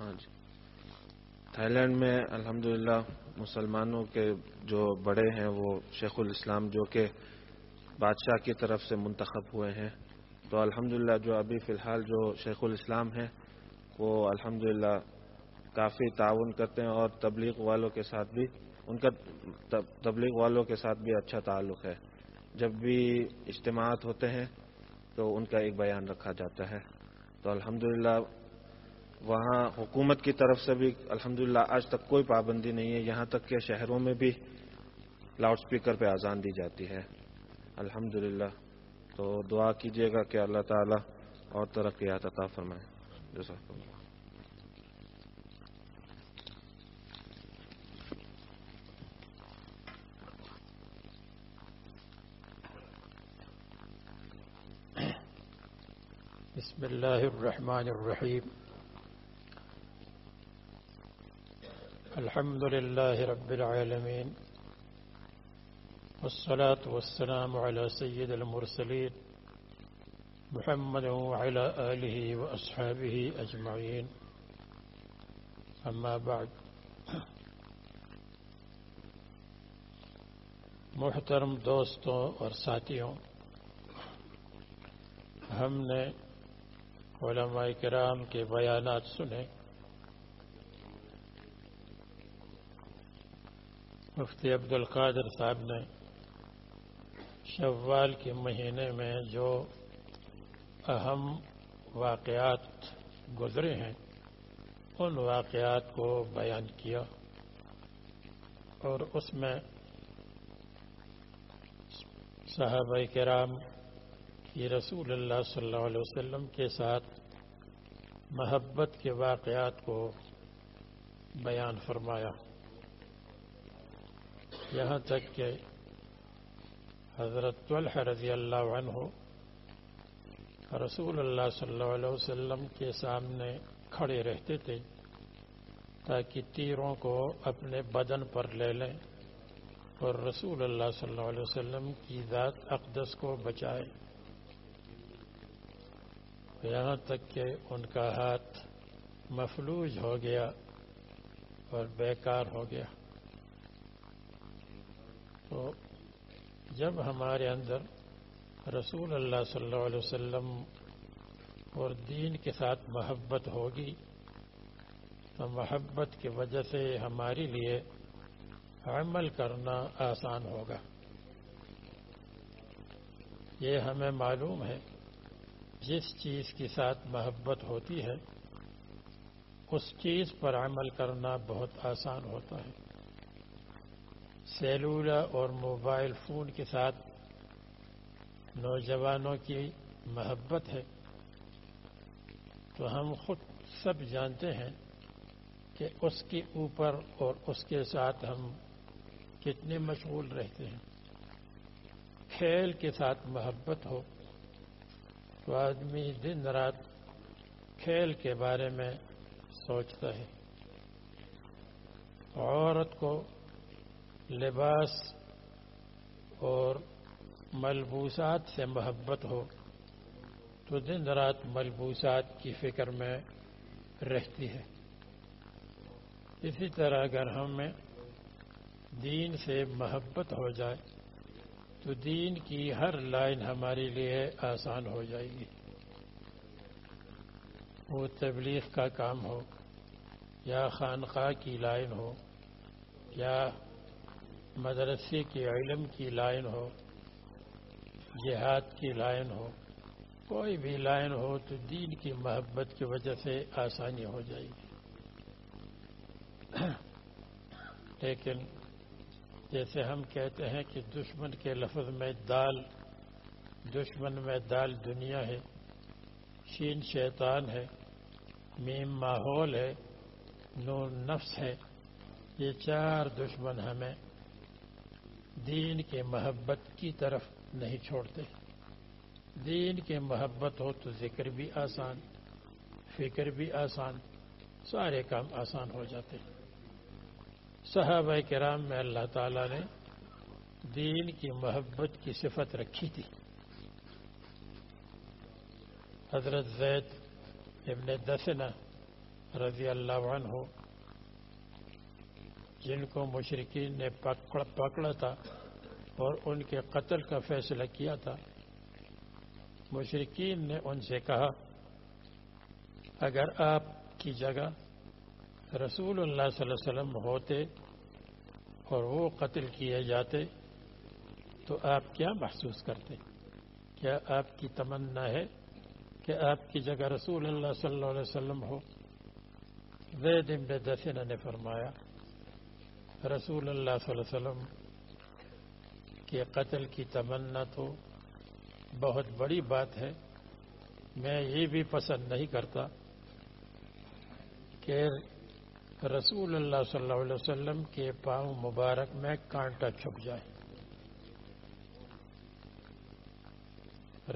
ہاں جی۔ تھائی لینڈ میں الحمدللہ مسلمانوں کے جو بڑے ہیں وہ شیخ الاسلام جو کہ بادشاہ کی طرف سے منتخب ہوئے ہیں۔ تو الحمدللہ جو ابھی فی الحال جو شیخ الاسلام ہیں، وہ الحمدللہ کافی تعاون کرتے ہیں اور تبلیغ والوں کے ساتھ بھی، ان کا تبلیغ والوں کے ساتھ بھی اچھا تعلق ہے۔ جب بھی اجتماعات ہوتے ہیں تو ان کا ایک بیان رکھا جاتا ہے۔ تو الحمدللہ وہاں حکومت کی طرف سے بھی الحمدللہ آج تک کوئی پابندی نہیں ہے۔ یہاں تک کہ شہروں میں بھی لاؤڈ سپیکر پہ آزان دی جاتی ہے۔ الحمدللہ۔ تو دعا کیجیے گا کہ اللہ تعالی اور ترقیات عطا فرمائے۔ جزاک اللہ۔ بسم الله الرحمن الرحيم الحمد لله رب العالمين والصلاة والسلام على سيد المرسلين محمد وعلى آله وأصحابه أجمعين. أما بعد. محترم دوستوں اور ساتھیوں، ہم نے علماء کرام کے بیانات سنے۔ مفتی عبد القادر صاحب نے شوال کے مہینے میں جو اہم واقعات گزرے ہیں، ان واقعات کو بیان کیا اور اس میں صحابہ کرام کی رسول اللہ صلی اللہ علیہ وسلم کے ساتھ محبت کے واقعات کو بیان فرمایا۔ یہاں تک کہ حضرت طلح رضی اللہ عنہ رسول اللہ صلی اللہ علیہ وسلم کے سامنے کھڑے رہتے تھے تاکہ تیروں کو اپنے بدن پر لے لیں اور رسول اللہ صلی اللہ علیہ وسلم کی ذات اقدس کو بچائے۔ یہاں تک کہ ان کا ہاتھ مفلوج ہو گیا اور بیکار ہو گیا۔ تو جب ہمارے اندر رسول اللہ صلی اللہ علیہ وسلم اور دین کے ساتھ محبت ہوگی، تو محبت کی وجہ سے ہمارے لیے عمل کرنا آسان ہوگا۔ یہ ہمیں معلوم ہے، جس چیز کے ساتھ محبت ہوتی ہے، اس چیز پر عمل کرنا بہت آسان ہوتا ہے۔ سیلولہ اور موبائل فون کے ساتھ نوجوانوں کی محبت ہے۔ تو ہم خود سب جانتے ہیں کہ اس کے اوپر اور اس کے ساتھ ہم کتنے مشغول رہتے ہیں۔ کھیل کے ساتھ محبت ہو تو آدمی دن رات کھیل کے بارے میں سوچتا ہے۔ عورت کو لباس اور ملبوسات سے محبت ہو تو دن رات ملبوسات کی فکر میں رہتی ہے۔ اسی طرح اگر ہمیں دین سے محبت ہو جائے تو دین کی ہر لائن ہمارے لیے آسان ہو جائے گی۔ وہ تبلیغ کا کام ہو یا خانقاہ کی لائن ہو یا مدرسے کے علم کی لائن ہو، جہاد کی لائن ہو، کوئی بھی لائن ہو تو دین کی محبت کی وجہ سے آسانی ہو جائے گی۔ لیکن جیسے ہم کہتے ہیں کہ دشمن کے لفظ میں دال، دشمن میں دال دنیا ہے، شین شیطان ہے، میم ماحول ہے، نور نفس ہے، یہ چار دشمن ہمیں دین کے محبت کی طرف نہیں چھوڑتے۔ دین کے محبت ہو تو ذکر بھی آسان، فکر بھی آسان، سارے کام آسان ہو جاتے۔ ہیں صحابہ کرام میں اللہ تعالی نے دین کی محبت کی صفت رکھی تھی۔ حضرت زید ابن دسنا رضی اللہ عنہ جن کو مشرقین نے پکڑا تھا اور ان کے قتل کا فیصلہ کیا تھا۔ مشرقین نے ان سے کہا، اگر آپ کی جگہ رسول اللہ صلی اللہ علیہ وسلم ہوتے اور وہ قتل کیے جاتے تو آپ کیا محسوس کرتے؟ کیا آپ کی تمنا ہے کہ آپ کی جگہ رسول اللہ صلی اللہ علیہ وسلم ہو؟ زید ابن دسنہ نے فرمایا رسول اللہ صلی اللہ علیہ وسلم کے قتل کی تمنا تو بہت بڑی بات ہے۔ میں یہ بھی پسند نہیں کرتا کہ رسول اللہ صلی اللہ علیہ وسلم کے پاؤں مبارک میں کانٹا چھپ جائے۔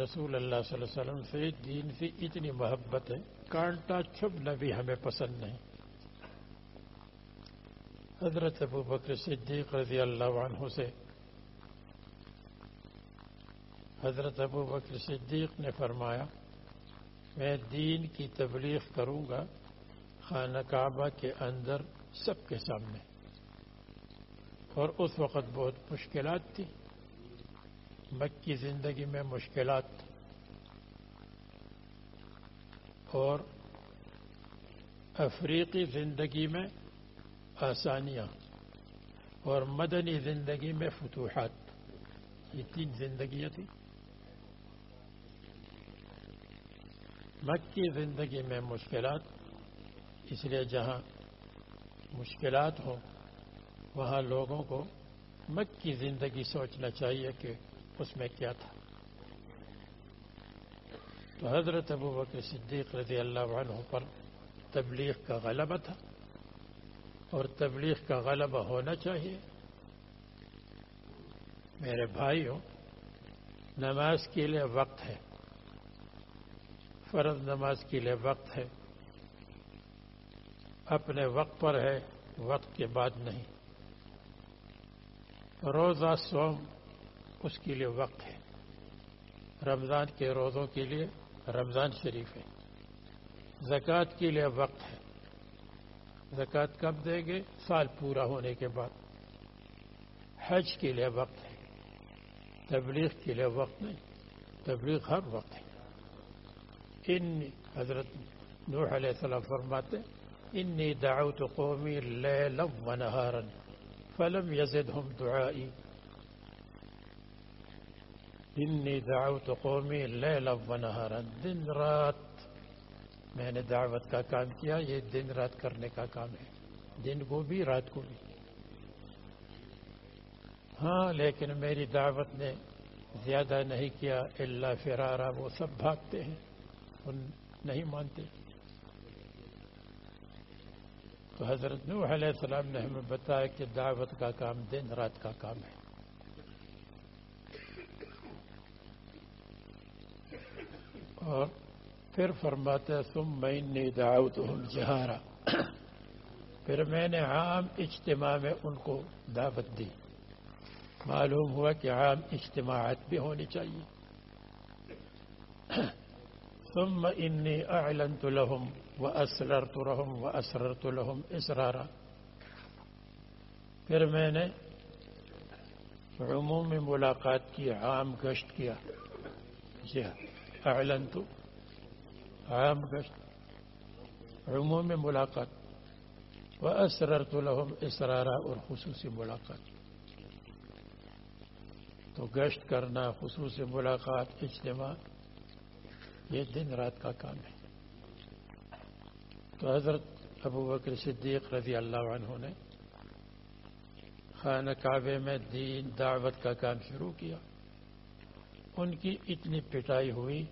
رسول اللہ صلی اللہ علیہ وسلم سے دین سے اتنی محبت ہے، کانٹا چھپنا بھی ہمیں پسند نہیں۔ حضرت ابو بکر صدیق رضی اللہ عنہ سے حضرت ابو بکر صدیق نے فرمایا، میں دین کی تبلیغ کروں گا، خانہ کعبہ کے اندر سب کے سامنے۔ اور اس وقت بہت مشکلات تھی۔ مکی زندگی میں مشکلات اور افریقی زندگی میں آسانیاں اور مدنی زندگی میں فتوحات، یہ تین زندگیاں تھیں۔ مکی زندگی میں مشکلات، اس لیے جہاں مشکلات ہوں، وہاں لوگوں کو مکی زندگی سوچنا چاہیے کہ اس میں کیا تھا۔ تو حضرت ابو بکر صدیق رضی اللہ عنہ پر تبلیغ کا غلبہ تھا۔ اور تبلیغ کا غلبہ ہونا چاہیے۔ میرے بھائیوں، نماز کے لیے وقت ہے۔ فرض نماز کے لیے وقت ہے۔ اپنے وقت پر ہے، وقت کے بعد نہیں۔ روزہ سوم اس کے لیے وقت ہے۔ رمضان کے روزوں کے لیے رمضان شریف ہے۔ زکوٰۃ کے لیے وقت ہے۔ زکوٰۃ کب دیں گے؟ سال پورا ہونے کے بعد۔ حج کے لیے وقت ہے، تبلیغ کے لیے وقت نہیں، تبلیغ ہر وقت ہے۔ ان حضرت نوح علیہ السلام فرماتے انی دعوت قومی لیلا و نہارا، فلم یزدہم دعائی۔ انی دعوت قومی لیلا و نہارا، دن رات میں نے دعوت کا کام کیا، یہ دن رات کرنے کا کام ہے۔ دن کو بھی، رات کو بھی۔ ہاں لیکن میری دعوت نے زیادہ نہیں کیا۔ اللہ فرارا، وہ سب بھاگتے ہیں۔ ان نہیں مانتے۔ تو حضرت نوح علیہ السلام نے ہمیں بتایا کہ دعوت کا کام دن رات کا کام ہے۔ اور پھر فرماتے تم میں نے دعوت جہارا۔ پھر میں نے عام اجتماع میں ان کو دعوت دی۔ معلوم ہوا کہ عام اجتماعات بھی ہونی چاہیے۔ ثم انی اعلنت لهم واسررت لهم واسررت لهم اسرارا۔ پھر میں نے عمومی ملاقات کی، عام گشت کیا۔ جی ہاں اعلنت عام گشت عمومی ملاقات. واسررت لهم اسرارا اور خصوصی ملاقات. تو گشت کرنا خصوصی ملاقات اجتماع، یہ دن رات کا کام ہے. تو حضرت ابو بکر صدیق رضی اللہ عنہ نے خانہ کعبے میں دین دعوت کا کام شروع کیا. ان کی اتنی پٹائی ہوئی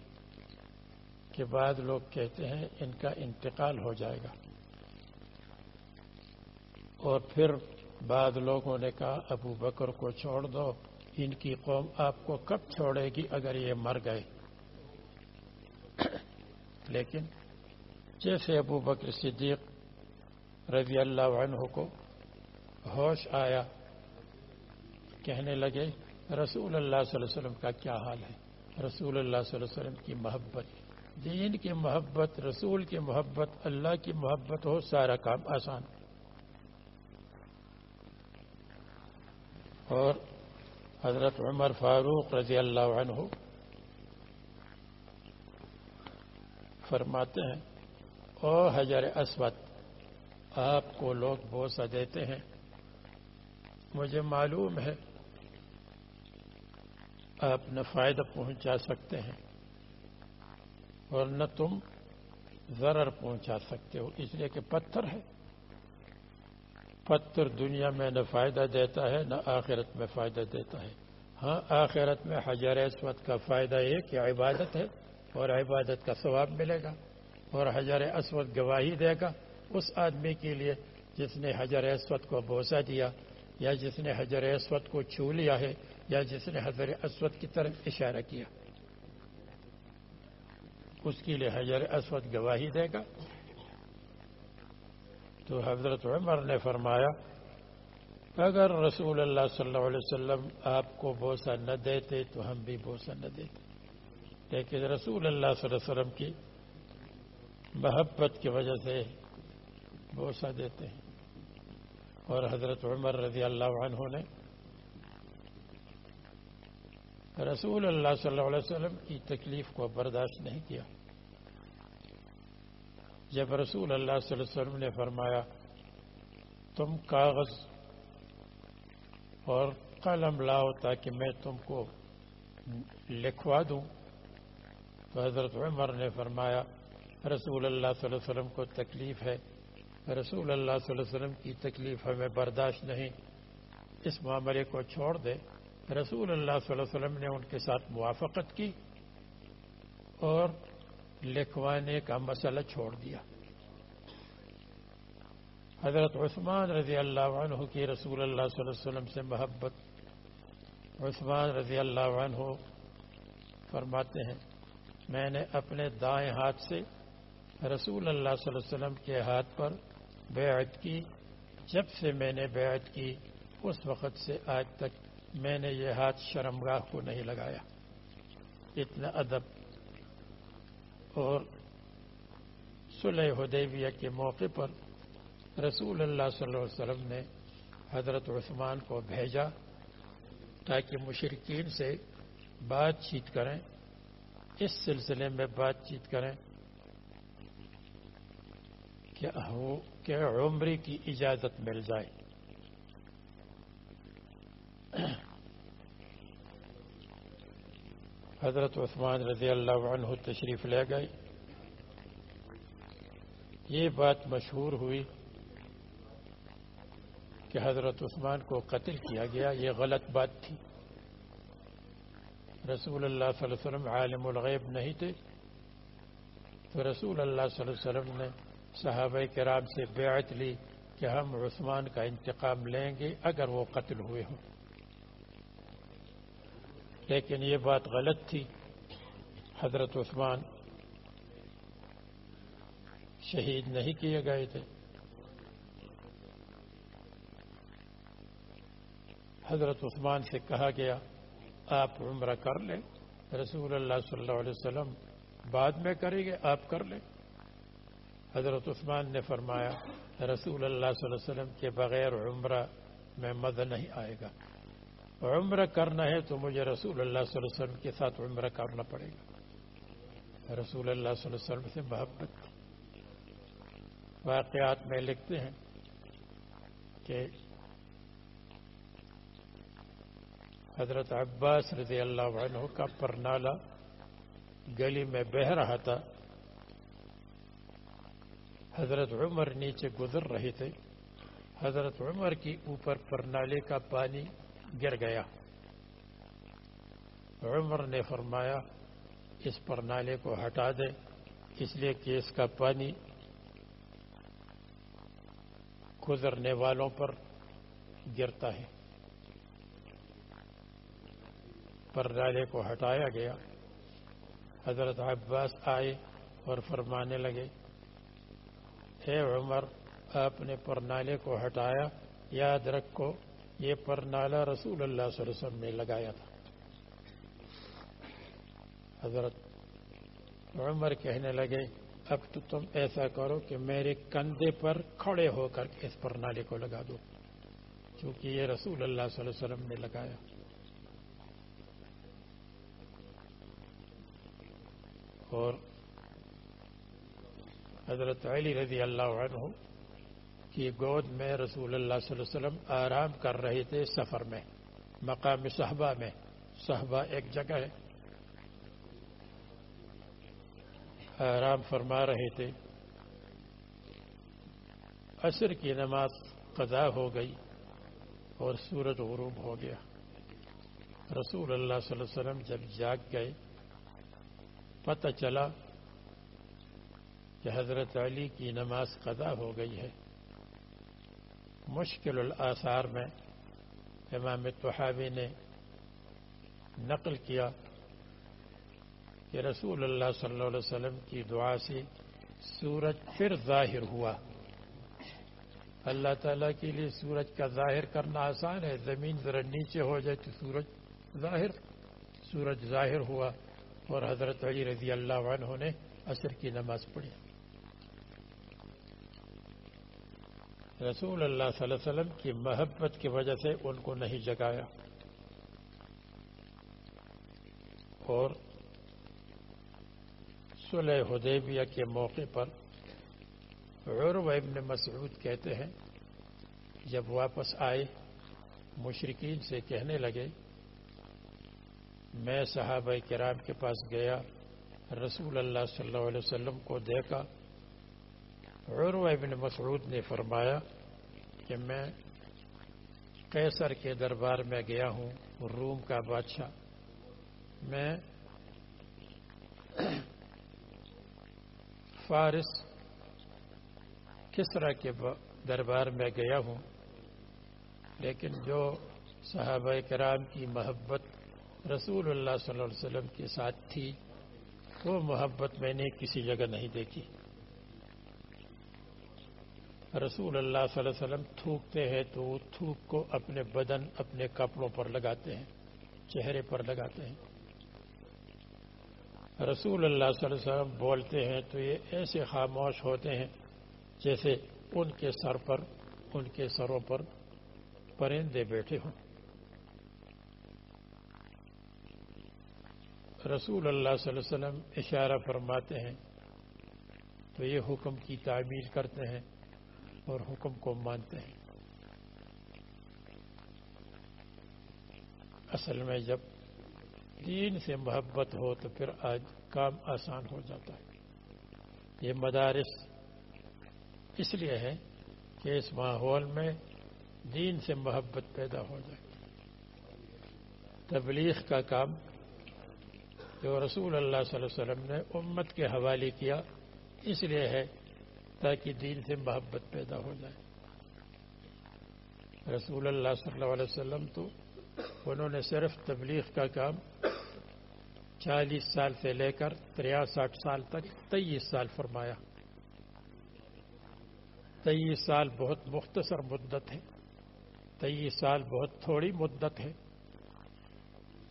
کہ بعد لوگ کہتے ہیں ان کا انتقال ہو جائے گا۔ اور پھر بعد لوگوں نے کہا، ابو بکر کو چھوڑ دو، ان کی قوم آپ کو کب چھوڑے گی اگر یہ مر گئے؟ لیکن جیسے ابو بکر صدیق رضی اللہ عنہ کو ہوش آیا، کہنے لگے، رسول اللہ صلی اللہ علیہ وسلم کا کیا حال ہے؟ رسول اللہ صلی اللہ علیہ وسلم کی محبت۔ دین کی محبت، رسول کی محبت، اللہ کی محبت ہو، سارا کام آسان۔ اور حضرت عمر فاروق رضی اللہ عنہ فرماتے ہیں، او حجر اسود، آپ کو لوگ بوسہ دیتے ہیں۔ مجھے معلوم ہے، آپ نہ فائدہ پہنچا سکتے ہیں۔ اور نہ تم ضرر پہنچا سکتے ہو۔ اس لیے کہ پتھر ہے۔ پتھر دنیا میں نہ فائدہ دیتا ہے، نہ آخرت میں فائدہ دیتا ہے۔ ہاں آخرت میں حجر اسود کا فائدہ یہ کہ عبادت ہے اور عبادت کا ثواب ملے گا اور حجر اسود گواہی دے گا۔ اس آدمی کے لیے جس نے حجر اسود کو بوسا دیا یا جس نے حجر اسود کو چھو لیا ہے یا جس نے حجر اسود کی طرف اشارہ کیا۔ اس کے لیے حجر اسود گواہی دے گا۔ تو حضرت عمر نے فرمایا، اگر رسول اللہ صلی اللہ علیہ وسلم آپ کو بوسا نہ دیتے تو ہم بھی بوسا نہ دیتے۔ لیکن رسول اللہ صلی اللہ علیہ وسلم کی محبت کی وجہ سے بوسا دیتے ہیں۔ اور حضرت عمر رضی اللہ عنہ نے رسول اللہ صلی اللہ علیہ وسلم کی تکلیف کو برداشت نہیں کیا۔ جب رسول اللہ صلی اللہ علیہ وسلم نے فرمایا، تم کاغذ اور قلم لاؤ تاکہ میں تم کو لکھوا دوں۔ تو حضرت عمر نے فرمایا، رسول اللہ صلی اللہ علیہ وسلم کو تکلیف ہے۔ رسول اللہ صلی اللہ علیہ وسلم کی تکلیف ہمیں برداشت نہیں۔ اس معاملے کو چھوڑ دے۔ رسول اللہ صلی اللہ علیہ وسلم نے ان کے ساتھ موافقت کی اور لکھوانے کا مسئلہ چھوڑ دیا۔ حضرت عثمان رضی اللہ عنہ کی رسول اللہ صلی اللہ علیہ وسلم سے محبت۔ عثمان رضی اللہ عنہ فرماتے ہیں، میں نے اپنے دائیں ہاتھ سے رسول اللہ صلی اللہ علیہ وسلم کے ہاتھ پر بیعت کی۔ جب سے میں نے بیعت کی، اس وقت سے آج تک میں نے یہ ہاتھ شرمگاہ کو نہیں لگایا۔ اتنا ادب۔ اور صلح حدیبیہ کے موقع پر رسول اللہ صلی اللہ علیہ وسلم نے حضرت عثمان کو بھیجا تاکہ مشرقین سے بات چیت کریں۔ اس سلسلے میں بات چیت کریں۔ کہ عمری کی اجازت مل جائے۔ حضرت عثمان رضی اللہ عنہ تشریف لے گئے۔ یہ بات مشہور ہوئی کہ حضرت عثمان کو قتل کیا گیا، یہ غلط بات تھی۔ رسول اللہ صلی اللہ علیہ وسلم عالم الغیب نہیں تھے۔ تو رسول اللہ صلی اللہ علیہ وسلم نے صحابہ کرام سے بیعت لی کہ ہم عثمان کا انتقام لیں گے اگر وہ قتل ہوئے ہوں۔ لیکن یہ بات غلط تھی۔ حضرت عثمان شہید نہیں کیے گئے تھے۔ حضرت عثمان سے کہا گیا، آپ عمرہ کر لیں۔ رسول اللہ صلی اللہ علیہ وسلم بعد میں کریں گے، آپ کر لیں۔ حضرت عثمان نے فرمایا، رسول اللہ صلی اللہ علیہ وسلم کے بغیر عمرہ میں مد نہیں آئے گا۔ عمرہ کرنا ہے تو مجھے رسول اللہ صلی اللہ علیہ وسلم کے ساتھ عمرہ کرنا پڑے گا۔ رسول اللہ صلی اللہ علیہ وسلم سے محبت۔ واقعات میں لکھتے ہیں کہ حضرت عباس رضی اللہ عنہ کا پرنالا گلی میں بہ رہا تھا۔ حضرت عمر نیچے گزر رہے تھے۔ حضرت عمر کی اوپر پرنالے کا پانی گر گیا۔ عمر نے فرمایا، اس پرنالے کو ہٹا دے، اس لیے کہ اس کا پانی گزرنے والوں پر گرتا ہے۔ پرنالے کو ہٹایا گیا۔ حضرت عباس آئے اور فرمانے لگے، اے عمر، آپ نے پرنالے کو ہٹایا، یاد رکھو یہ پرنالا رسول اللہ صلی اللہ علیہ وسلم نے لگایا تھا۔ حضرت عمر کہنے لگے، اب تو تم ایسا کرو کہ میرے کندھے پر کھڑے ہو کر اس پر نالے کو لگا دو کیونکہ یہ رسول اللہ صلی اللہ علیہ وسلم نے لگایا۔ اور حضرت علی رضی اللہ عنہ کی گود میں رسول اللہ صلی اللہ علیہ وسلم آرام کر رہے تھے سفر میں، مقام صحبہ میں۔ صحبہ ایک جگہ ہے۔ آرام فرما رہے تھے۔ عصر کی نماز قضا ہو گئی اور سورج غروب ہو گیا۔ رسول اللہ صلی اللہ علیہ وسلم جب جاگ گئے، پتہ چلا کہ حضرت علی کی نماز قضا ہو گئی ہے۔ مشکل الاثار میں امام تحابی نے نقل کیا کہ رسول اللہ صلی اللہ علیہ وسلم کی دعا سے سورج پھر ظاہر ہوا۔ اللہ تعالیٰ کے لیے سورج کا ظاہر کرنا آسان ہے۔ زمین ذرا نیچے ہو جائے تو سورج ظاہر سورج ظاہر ہوا اور حضرت علی رضی اللہ عنہ نے عصر کی نماز پڑھی۔ رسول اللہ صلی اللہ علیہ وسلم کی محبت کی وجہ سے ان کو نہیں جگایا۔ اور صلح حدیبیہ کے موقع پر عرو ابن مسعود کہتے ہیں، جب واپس آئے مشرقین سے کہنے لگے، میں صحابہ کرام کے پاس گیا، رسول اللہ صلی اللہ علیہ وسلم کو دیکھا عرو ابن مسعود نے فرمایا کہ میں قیصر کے دربار میں گیا ہوں روم کا بادشاہ۔ میں فارس کس طرح کے دربار میں گیا ہوں، لیکن جو صحابہ کرام کی محبت رسول اللہ صلی اللہ علیہ وسلم کے ساتھ تھی، وہ محبت میں نے کسی جگہ نہیں دیکھی۔ رسول اللہ صلی اللہ علیہ وسلم تھوکتے ہیں تو وہ تھوک کو اپنے بدن اپنے کپڑوں پر لگاتے ہیں، چہرے پر لگاتے ہیں۔ رسول اللہ صلی اللہ علیہ وسلم بولتے ہیں تو یہ ایسے خاموش ہوتے ہیں جیسے ان کے سر پر، ان کے سروں پر پرندے بیٹھے ہوں۔ رسول اللہ صلی اللہ علیہ وسلم اشارہ فرماتے ہیں تو یہ حکم کی تعمیل کرتے ہیں۔ اور حکم کو مانتے ہیں۔ اصل میں جب دین سے محبت ہو تو پھر آج کام آسان ہو جاتا ہے۔ یہ مدارس اس لیے ہے کہ اس ماحول میں دین سے محبت پیدا ہو جائے۔ تبلیغ کا کام جو رسول اللہ صلی اللہ علیہ وسلم نے امت کے حوالے کیا اس لیے ہے تاکہ دین سے محبت پیدا ہو جائے۔ رسول اللہ صلی اللہ علیہ وسلم تو انہوں نے صرف تبلیغ کا کام چالیس سال سے لے کر تریاسٹھ سال تک تیئیس سال فرمایا۔ تیئیس سال بہت مختصر مدت ہے۔ تیئیس سال بہت تھوڑی مدت ہے۔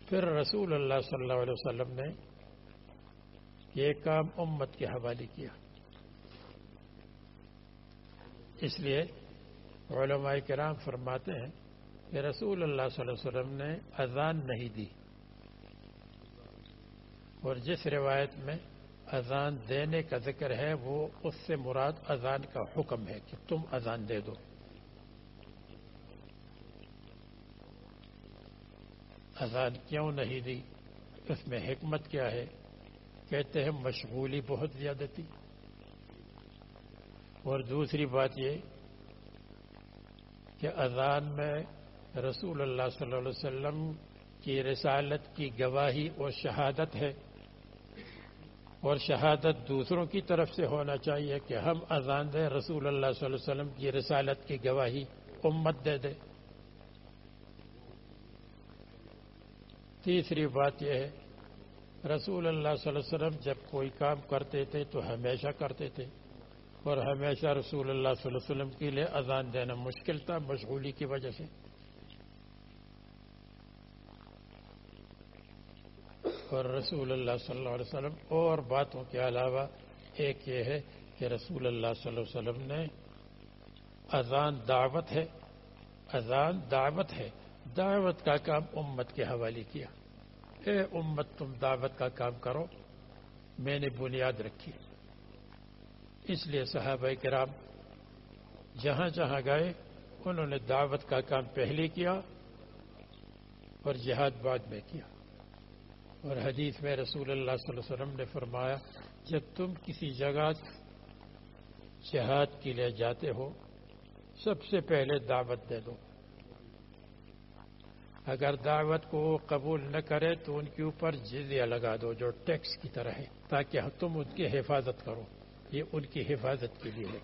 پھر رسول اللہ صلی اللہ علیہ وسلم نے یہ کام امت کے حوالے کیا۔ اس لیے علماء کرام فرماتے ہیں کہ رسول اللہ صلی اللہ علیہ وسلم نے اذان نہیں دی۔ اور جس روایت میں اذان دینے کا ذکر ہے، وہ اس سے مراد اذان کا حکم ہے کہ تم اذان دے دو۔ اذان کیوں نہیں دی؟ اس میں حکمت کیا ہے؟ کہتے ہیں مشغولی بہت زیادہ تھی۔ اور دوسری بات یہ کہ اذان میں رسول اللہ صلی اللہ علیہ وسلم کی رسالت کی گواہی اور شہادت ہے۔ اور شہادت دوسروں کی طرف سے ہونا چاہیے کہ ہم اذان دیں، رسول اللہ صلی اللہ علیہ وسلم کی رسالت کی گواہی امت دے دے۔ تیسری بات یہ ہے، رسول اللہ صلی اللہ علیہ وسلم جب کوئی کام کرتے تھے تو ہمیشہ کرتے تھے۔ اور ہمیشہ رسول اللہ صلی اللہ علیہ وسلم کے لیے اذان دینا مشکل تھا، مشغولی کی وجہ سے۔ اور رسول اللہ صلی اللہ علیہ وسلم اور باتوں کے علاوہ ایک یہ ہے کہ رسول اللہ صلی اللہ علیہ وسلم نے اذان دعوت ہے، اذان دعوت ہے۔ دعوت کا کام امت کے حوالے کیا۔ اے امت، تم دعوت کا کام کرو، میں نے بنیاد رکھی۔ اس لیے صحابہ کرام جہاں جہاں گئے، انہوں نے دعوت کا کام پہلے کیا اور جہاد بعد میں کیا۔ اور حدیث میں رسول اللہ صلی اللہ علیہ وسلم نے فرمایا، جب تم کسی جگہ جہاد کے لیے جاتے ہو، سب سے پہلے دعوت دے دو۔ اگر دعوت کو قبول نہ کرے، تو ان کے اوپر جزیہ لگا دو جو ٹیکس کی طرح ہے، تاکہ تم ان کی حفاظت کرو۔ یہ ان کی حفاظت کے لیے ہے۔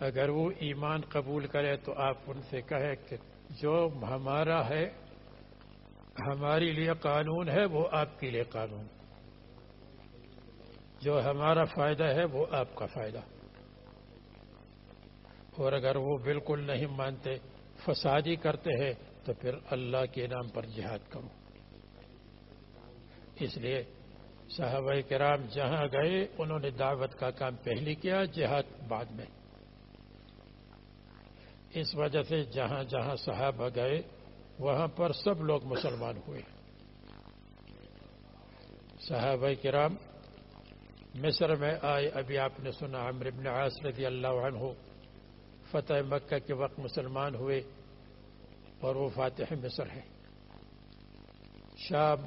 اگر وہ ایمان قبول کرے تو آپ ان سے کہے کہ جو ہمارا ہے ہمارے لیے قانون ہے، وہ آپ کے لیے قانون۔ جو ہمارا فائدہ ہے، وہ آپ کا فائدہ۔ اور اگر وہ بالکل نہیں مانتے، فسادی کرتے ہیں، تو پھر اللہ کے نام پر جہاد کرو۔ اس لیے صحابہ کرام جہاں گئے، انہوں نے دعوت کا کام پہلی کیا، جہاد بعد میں۔ اس وجہ سے جہاں جہاں صحابہ گئے، وہاں پر سب لوگ مسلمان ہوئے۔ صحابہ کرام، مصر میں آئے۔ ابھی آپ نے سنا عمر بن عاص رضی اللہ عنہ، فتح مکہ کے وقت مسلمان ہوئے اور وہ فاتح مصر ہے۔ شام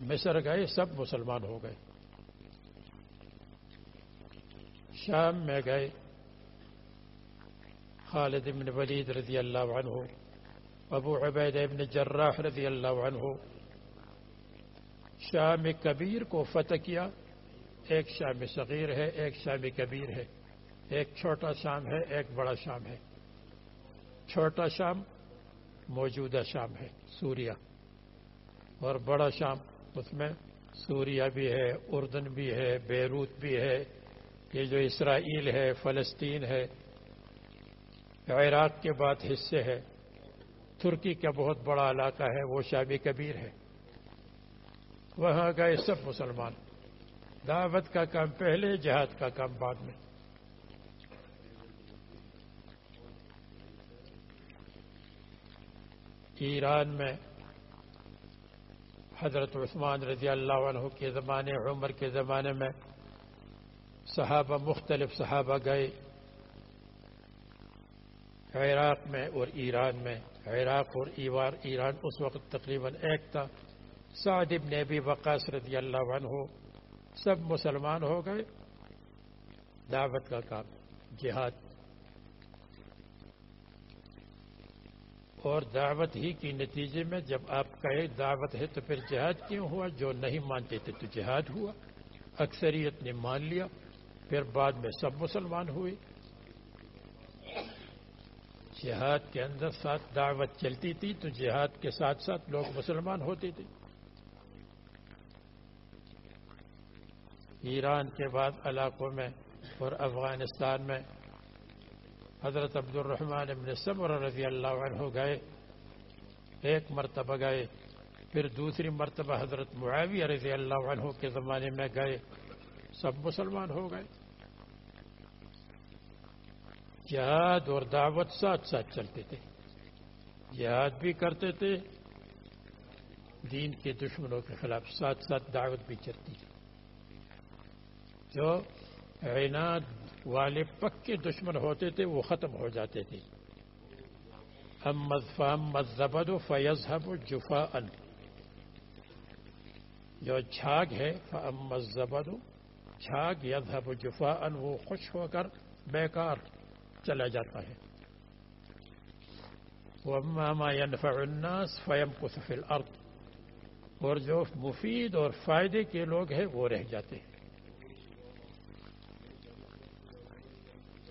مصر گئے، سب مسلمان ہو گئے۔ شام میں گئے۔ خالد بن ولید رضی اللہ عنہ، ابو عبید ابن جراح رضی اللہ عنہ۔ شام کبیر کو فتح کیا۔ ایک شام صغیر ہے، ایک شام کبیر ہے۔ ایک چھوٹا شام ہے، ایک بڑا شام ہے۔ چھوٹا شام، موجودہ شام ہے سوریا اور بڑا شام اس میں سوریا بھی ہے، اردن بھی ہے، بیروت بھی ہے یہ جو اسرائیل ہے، فلسطین ہے، عراق کے بعد حصے ہے۔ ترکی کا بہت بڑا علاقہ ہے، وہ شام کبیر ہے۔ وہاں گئے سب مسلمان۔ دعوت کا کام پہلے، جہاد کا کام بعد میں۔ ایران میں حضرت عثمان رضی اللہ عنہ کے زمانے، عمر کے زمانے میں صحابہ مختلف صحابہ گئے۔ عراق میں اور ایران میں، عراق اور ایوار، ایران اس وقت تقریباً ایک تھا۔ سعد ابن ابی وقاص رضی اللہ عنہ سب مسلمان ہو گئے۔ دعوت کا کام، جہاد۔ اور دعوت ہی کی نتیجے میں جب آپ کہے دعوت ہے تو پھر جہاد کیوں ہوا؟ جو نہیں مانتے تھے تو جہاد ہوا۔ اکثریت نے مان لیا، پھر بعد میں سب مسلمان ہوئے۔ جہاد کے اندر ساتھ دعوت چلتی تھی تو جہاد کے ساتھ ساتھ لوگ مسلمان ہوتے تھے۔ ایران کے بعد علاقوں میں اور افغانستان میں حضرت عبد الرحمن ابن صبر رضی اللہ عنہ گئے، ایک مرتبہ گئے، پھر دوسری مرتبہ حضرت معاویہ رضی اللہ عنہ کے زمانے میں گئے، سب مسلمان ہو گئے۔ جہاد اور دعوت ساتھ ساتھ چلتے تھے۔ جہاد بھی کرتے تھے، دین کے دشمنوں کے خلاف ساتھ ساتھ دعوت بھی چلتی۔ تھی جو عناد والے پکے دشمن ہوتے تھے، وہ ختم ہو جاتے تھے۔ ہم مذہبد و فیض حب جفا ان جو جھاگ ہے فم مذہبد جھاگ یذہب جفا ان وہ خوش ہو کر بیکار چلا جاتا ہے۔ وہ ماما الناس فیم کسف الارض اور جو مفید اور فائدے کے لوگ ہیں، وہ رہ جاتے ہیں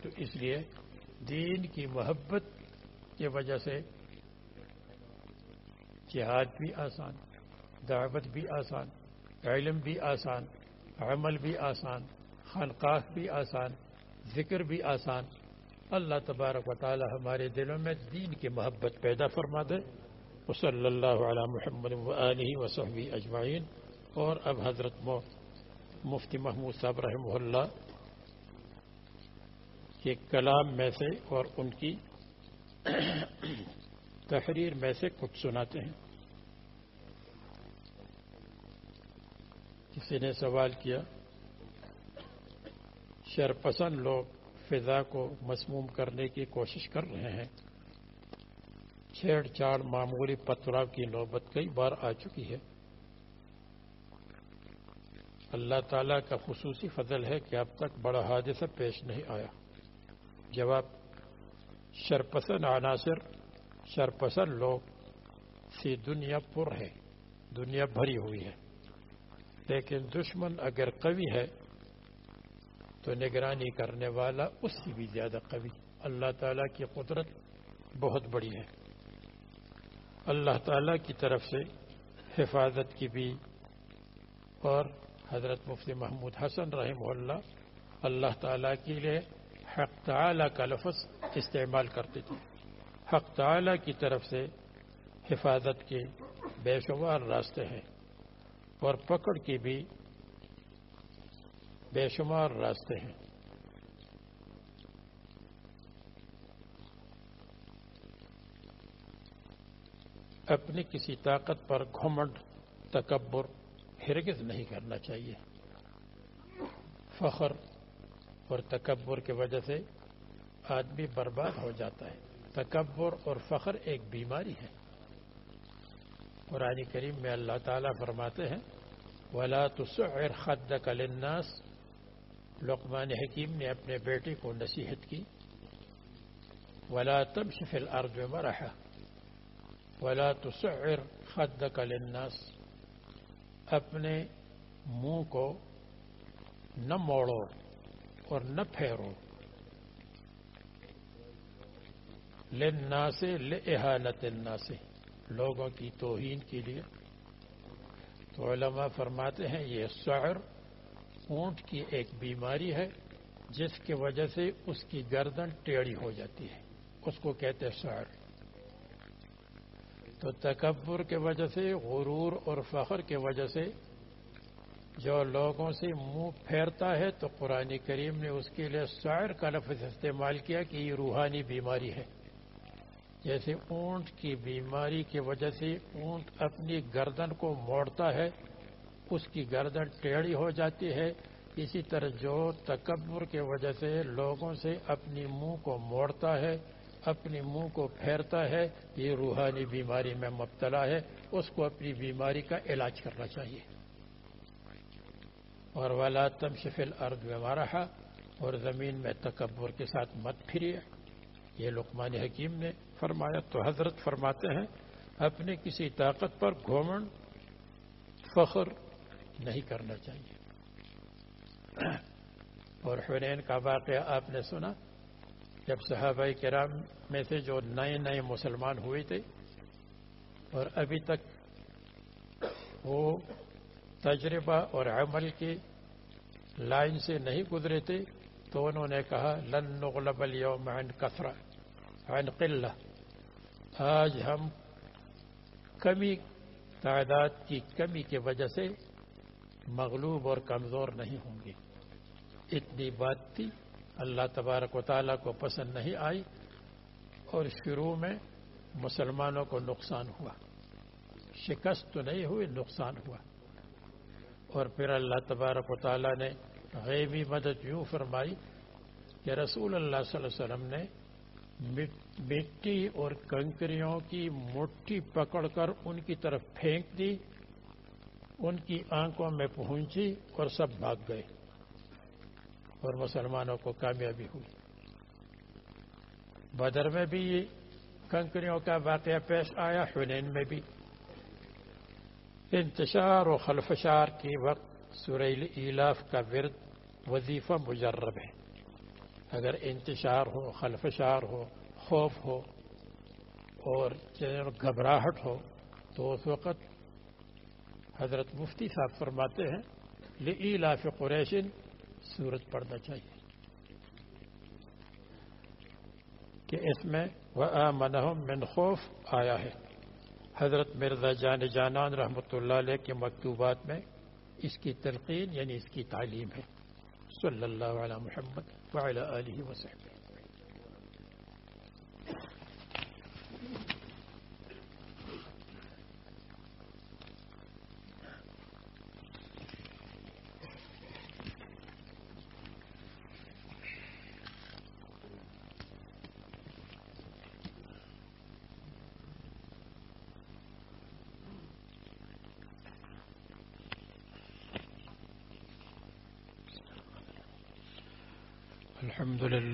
تو اس لیے دین کی محبت کی وجہ سے جہاد بھی آسان، دعوت بھی آسان، علم بھی آسان، عمل بھی آسان، خانقاہ بھی آسان، ذکر بھی آسان۔ اللہ تبارک و تعالی ہمارے دلوں میں دین کی محبت پیدا فرما دے۔ وصلی اللہ علی محمد و علیہ وصحبی اجمعین۔ اور اب حضرت مفتی محمود صاحب رحمہ اللہ کے کلام میں سے اور ان کی تحریر میں سے کچھ سناتے ہیں۔ کسی نے سوال کیا، شرپسند لوگ فضا کو مسموم کرنے کی کوشش کر رہے ہیں۔ چھیڑ چھاڑ معمولی پتھراؤ کی نوبت کئی بار آ چکی ہے۔ اللہ تعالیٰ کا خصوصی فضل ہے کہ اب تک بڑا حادثہ پیش نہیں آیا۔ جواب، شرپسند عناصر، شرپسند لوگ، سی دنیا پر ہے، دنیا بھری ہوئی ہے۔ لیکن دشمن اگر قوی ہے، تو نگرانی کرنے والا اس سے بھی زیادہ قوی۔ اللہ تعالیٰ کی قدرت بہت بڑی ہے۔ اللہ تعالیٰ کی طرف سے حفاظت کی بھی، اور حضرت مفتی محمود حسن رحمہ اللہ اللہ تعالیٰ کے لیے حق تعالیٰ کا لفظ استعمال کرتے تھے۔ حق تعالیٰ کی طرف سے حفاظت کے بے شمار راستے ہیں اور پکڑ کی بھی بے شمار راستے ہیں۔ اپنی کسی طاقت پر گھمنڈ، تکبر، ہرگز نہیں کرنا چاہیے۔ فخر اور تکبر کی وجہ سے آدمی برباد ہو جاتا ہے۔ تکبر اور فخر ایک بیماری ہے۔ قرآن کریم میں اللہ تعالیٰ فرماتے ہیں، ولا تصعر خدك للناس۔ لقمان حکیم نے اپنے بیٹے کو نصیحت کی، ولا تمش في الارض مرحا۔ ولا تصعر خدك للناس۔ اپنے منہ کو نہ موڑو۔ اور نہ پھیرو۔ للناس لإهانة الناس۔ لوگوں کی توہین کے لیے۔ تو علماء فرماتے ہیں یہ سعر اونٹ کی ایک بیماری ہے، جس کی وجہ سے اس کی گردن ٹیڑھی ہو جاتی ہے۔ اس کو کہتے ہیں تو تکبر کے وجہ سے، غرور اور فخر کے وجہ سے جو لوگوں سے منہ پھیرتا ہے تو قرآن کریم نے اس کے لیے سعر کا لفظ استعمال کیا کہ یہ روحانی بیماری ہے۔ جیسے اونٹ کی بیماری کی وجہ سے اونٹ اپنی گردن کو موڑتا ہے، اس کی گردن ٹیڑھی ہو جاتی ہے۔ اسی طرح جو تکبر کی وجہ سے لوگوں سے اپنی منہ کو موڑتا ہے، اپنی منہ کو پھیرتا ہے، یہ روحانی بیماری میں مبتلا ہے۔ اس کو اپنی بیماری کا علاج کرنا چاہیے۔ اور والا تم شفل ارد میں اور زمین میں تکبر کے ساتھ مت پھریے۔ یہ لقمان حکیم نے فرمایا، تو حضرت فرماتے ہیں اپنے کسی طاقت پر گھومن، فخر نہیں کرنا چاہیے۔ اور حنین کا واقعہ آپ نے سنا، جب صحابہ کرام میں سے جو نئے نئے مسلمان ہوئے تھے، اور ابھی تک وہ تجربہ اور عمل کی لائن سے نہیں گزرے تھے، تو انہوں نے کہا، لن نغلب اليوم عن کثرہ، عن قلہ۔ آج ہم کمی، تعداد کی کمی کی وجہ سے مغلوب اور کمزور نہیں ہوں گے۔ اتنی بات تھی، اللہ تبارک و تعالیٰ کو پسند نہیں آئی اور شروع میں مسلمانوں کو نقصان ہوا۔ شکست تو نہیں ہوئی، نقصان ہوا۔ اور پھر اللہ تبارک و تعالیٰ نے غیبی مدد یوں فرمائی کہ رسول اللہ صلی اللہ علیہ وسلم نے مٹی اور کنکریوں کی مٹھی پکڑ کر ان کی طرف پھینک دی، ان کی آنکھوں میں پہنچی اور سب بھاگ گئے اور مسلمانوں کو کامیابی ہوئی۔ بدر میں بھی کنکریوں کا واقعہ پیش آیا، حنین میں بھی۔ انتشار و خلفشار کے وقت سریل ایلاف کا ورد وظیفہ مجرب ہے۔ اگر انتشار ہو خلفشار ہو، خوف ہو اور گھبراہٹ ہو، تو اس وقت حضرت مفتی صاحب فرماتے ہیں لاف قریشن صورت پڑنا چاہیے۔ کہ اس میں وہ من خوف آیا ہے۔ حضرت مرزا جان جانان رحمۃ اللہ علیہ کے مکتوبات میں اس کی تلقین یعنی اس کی تعلیم ہے۔ صلی اللہ علیہ محمد وعلی آلہ وسلم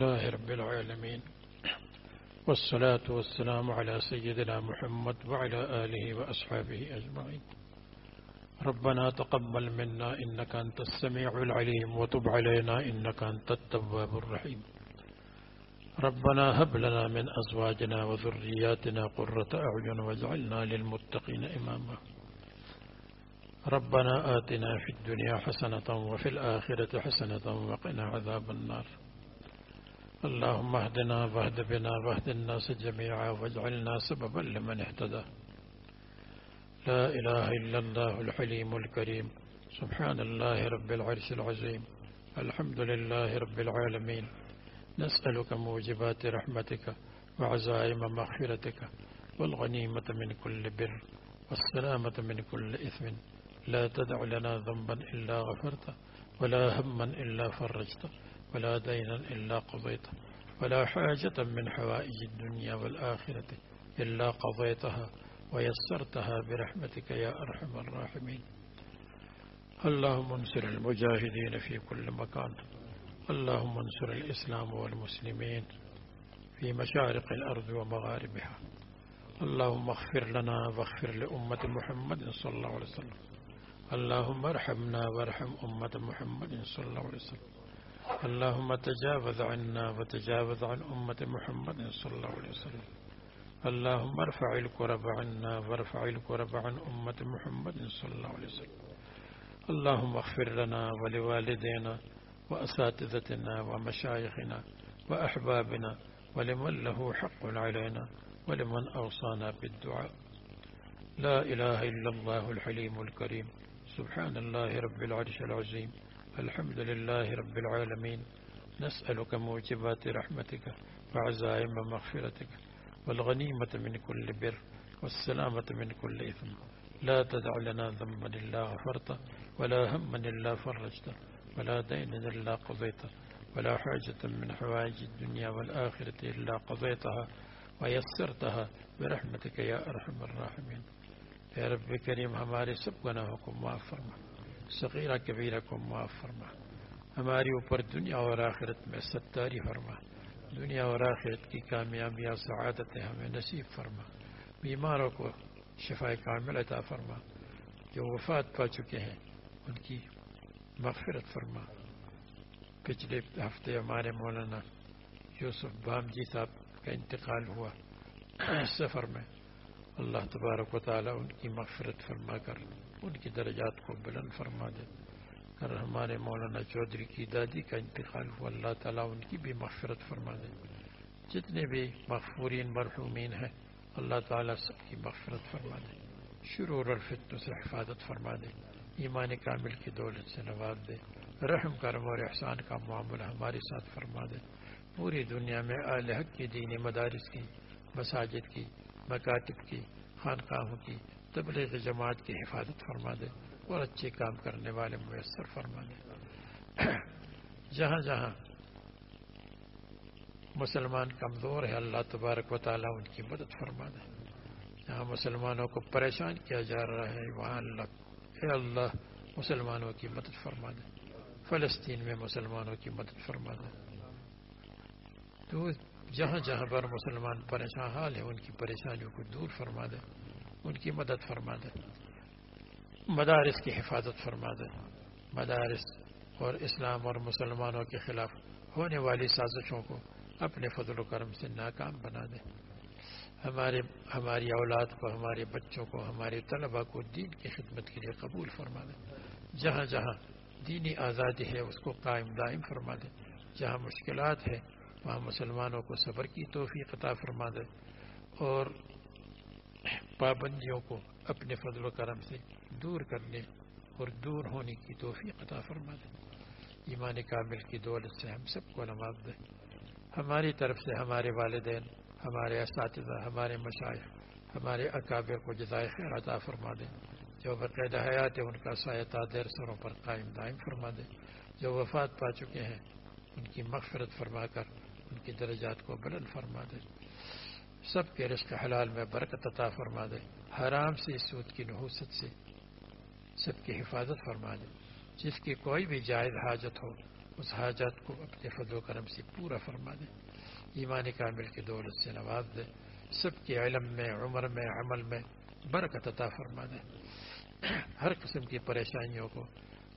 لله رب العالمين. والصلاة والسلام على سيدنا محمد وعلى آله وأصحابه أجمعين. ربنا تقبل منا إنك أنت السميع العليم وتب علينا إنك أنت التواب الرحيم. ربنا هب لنا من أزواجنا وذرياتنا قرة أعين واجعلنا للمتقين إماما. ربنا آتنا في الدنيا حسنة وفي الآخرة حسنة وقنا عذاب النار. اللهم اهدنا واهد بنا واهد الناس جميعا واجعلنا سببا لمن اهتدى. لا إله إلا الله الحليم الكريم. سبحان الله رب العرش العظيم. الحمد لله رب العالمين. نسألك موجبات رحمتك وعزائم مغفرتك والغنيمة من كل بر والسلامة من كل إثم. لا تدع لنا ذنبا إلا غفرته ولا هما إلا فرجته. ولا دينا إلا قضيته ولا حاجة من حوائج الدنيا والآخرة إلا قضيتها ويسرتها برحمتك يا أرحم الراحمين. اللهم انصر المجاهدين في كل مكان اللهم انصر الإسلام والمسلمين في مشارق الأرض ومغاربها. اللهم اغفر لنا واغفر لأمة محمد صلى الله عليه وسلم. اللهم ارحمنا وارحم أمة محمد صلى الله عليه وسلم. اللهم تجاوز عنا وتجاوز عن أمة محمد صلى الله عليه وسلم. اللهم ارفع الكرب عنا وارفع الكرب عن أمة محمد صلى الله عليه وسلم. اللهم اغفر لنا ولوالدينا وأساتذتنا ومشايخنا وأحبابنا ولمن له حق علينا ولمن أوصانا بالدعاء. لا إله إلا الله الحليم الكريم. سبحان الله رب العرش العظيم. الحمد لله رب العالمين. نسألك موجبات رحمتك وعزائم مغفرتك والغنيمة من كل بر والسلامة من كل إثم. لا تدع لنا ذنبا إلا غفرته ولا هما إلا فرجته ولا دين إلا قضيته ولا حاجة من حوائج الدنيا والآخرة إلا قضيتها ويسرتها برحمتك يا أرحم الراحمين. يا رب كريم ہمارے سب گناہوں کو معاف صغیرہ، کبیرہ کو معاف فرما۔ ہماری اوپر دنیا اور آخرت میں ستاری فرما۔ دنیا اور آخرت کی کامیابی اور سعادتیں ہمیں نصیب فرما۔ بیماروں کو شفا کامل عطا فرما۔ جو وفات پا چکے ہیں، ان کی مغفرت فرما۔ پچھلے ہفتے ہمارے مولانا یوسف بام جی صاحب کا انتقال ہوا سفر میں۔ اللہ تبارک و تعالیٰ ان کی مغفرت فرما کر ان کی درجات کو بلند فرما دے۔ کر ہمارے مولانا چودھری کی دادی کا انتقال ہوا، اللہ تعالیٰ ان کی بھی مغفرت فرما دے۔ جتنے بھی مغفورین مرحومین ہیں، اللہ تعالیٰ سب کی مغفرت فرما دے۔ شروع اور سے حفاظت فرما دے۔ ایمان کامل کی دولت سے نواز دے۔ رحم، کرم اور احسان کا معاملہ ہمارے ساتھ فرما دے۔ پوری دنیا میں اہل حق کی، دینی مدارس کی، مساجد کی، مکاتب کی، خانقاہوں کی تبلیغ جماعت کی حفاظت فرما دے اور اچھے کام کرنے والے میسر فرما دے۔ جہاں جہاں مسلمان کمزور ہے اللہ تبارک و تعالیٰ ان کی مدد فرما دے۔ جہاں مسلمانوں کو پریشان کیا جا رہا ہے، وہاں اللہ، اے اللہ، مسلمانوں کی مدد فرما دے۔ فلسطین میں مسلمانوں کی مدد فرما دے۔ تو جہاں جہاں پر مسلمان پریشان حال ہے ان کی پریشانیوں کو دور فرما دے۔ ان کی مدد فرما دے۔ مدارس کی حفاظت فرما دے۔ مدارس اور اسلام اور مسلمانوں کے خلاف ہونے والی سازشوں کو اپنے فضل و کرم سے ناکام بنا دے۔ ہمارے، ہماری اولاد کو، ہمارے بچوں کو، ہمارے طلبا کو دین کی خدمت کے لیے قبول فرما دے۔ جہاں جہاں دینی آزادی ہے، اس کو قائم دائم فرما دے۔ جہاں مشکلات ہے وہاں مسلمانوں کو صبر کی توفیق عطا فرما دے۔ اور پابندیوں کو اپنے فضل و کرم سے دور کرنے اور دور ہونے کی توفیق عطا فرما دے۔ ایمان کامل کی دولت سے ہم سب کو نواز دے۔ ہماری طرف سے ہمارے والدین، ہمارے اساتذہ، ہمارے مشاعر ہمارے اکابر کو جزائے خیر عطا فرما دے۔ جو باقاعدہ حیات ہے ان کا سایہ دیر سروں پر قائم دائم فرما دے۔ جو وفات پا چکے ہیں، ان کی مغفرت فرما کر ان کی درجات کو بلند فرما دے۔ سب کے رشق حلال میں برکت عطا فرما دے۔ حرام سے سود کی نحوست سے سب کی حفاظت فرما دے۔ جس کی کوئی بھی جائز حاجت ہو، اس حاجت کو اپنے فضل و کرم سے پورا فرما دے۔ ایمان کامل کی دولت سے نواز دے۔ سب کے علم میں، عمر میں، عمل میں برکت عطا فرما دے۔ ہر قسم کی پریشانیوں کو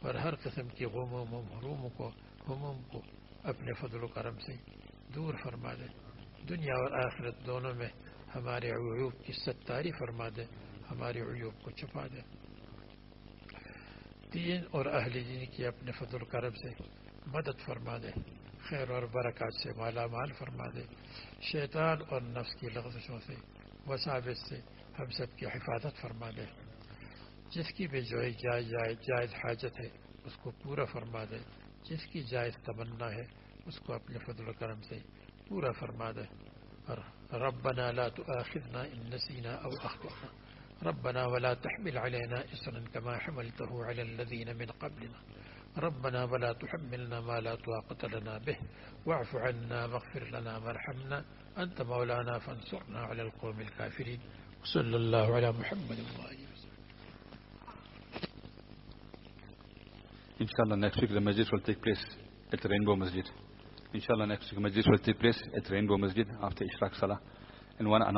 اور ہر قسم کی غموم و محروم کو، غموم کو اپنے فضل و کرم سے دور فرما دے۔ دنیا اور آخرت دونوں میں ہمارے عیوب کی ستاری فرما دے، ہمارے عیوب کو چھپا دے۔ دین اور اہل دین کی اپنے فضل و کرم سے مدد فرما دے، خیر اور برکات سے مالا مال فرما دے۔ شیطان اور نفس کی لغزشوں سے وسابت سے ہم سب کی حفاظت فرما دے۔ جس کی بھی جو جائز جائز جائز حاجت ہے، اس کو پورا فرما دے۔ جس کی جائز تمنا ہے، اس کو اپنے فضل و کرم سے پورا فرما دے ربنا لا تؤاخذنا إن نسینا أو أخطأنا. ربنا ولا تحمل علينا اسرا كما حملته على الذين من قبلنا. ربنا ولا تحملنا ما لا طاقة لنا به. واعف عنا واغفر لنا وارحمنا. أنت مولانا فانصرنا على القوم الكافرين. صلى الله على محمد وآله Inshallah, next week the Masjid will take place at Rainbow Masjid. Inshallah, next week Masjid will take place at Rainbow Masjid after Ishraq Salah. And one announcement.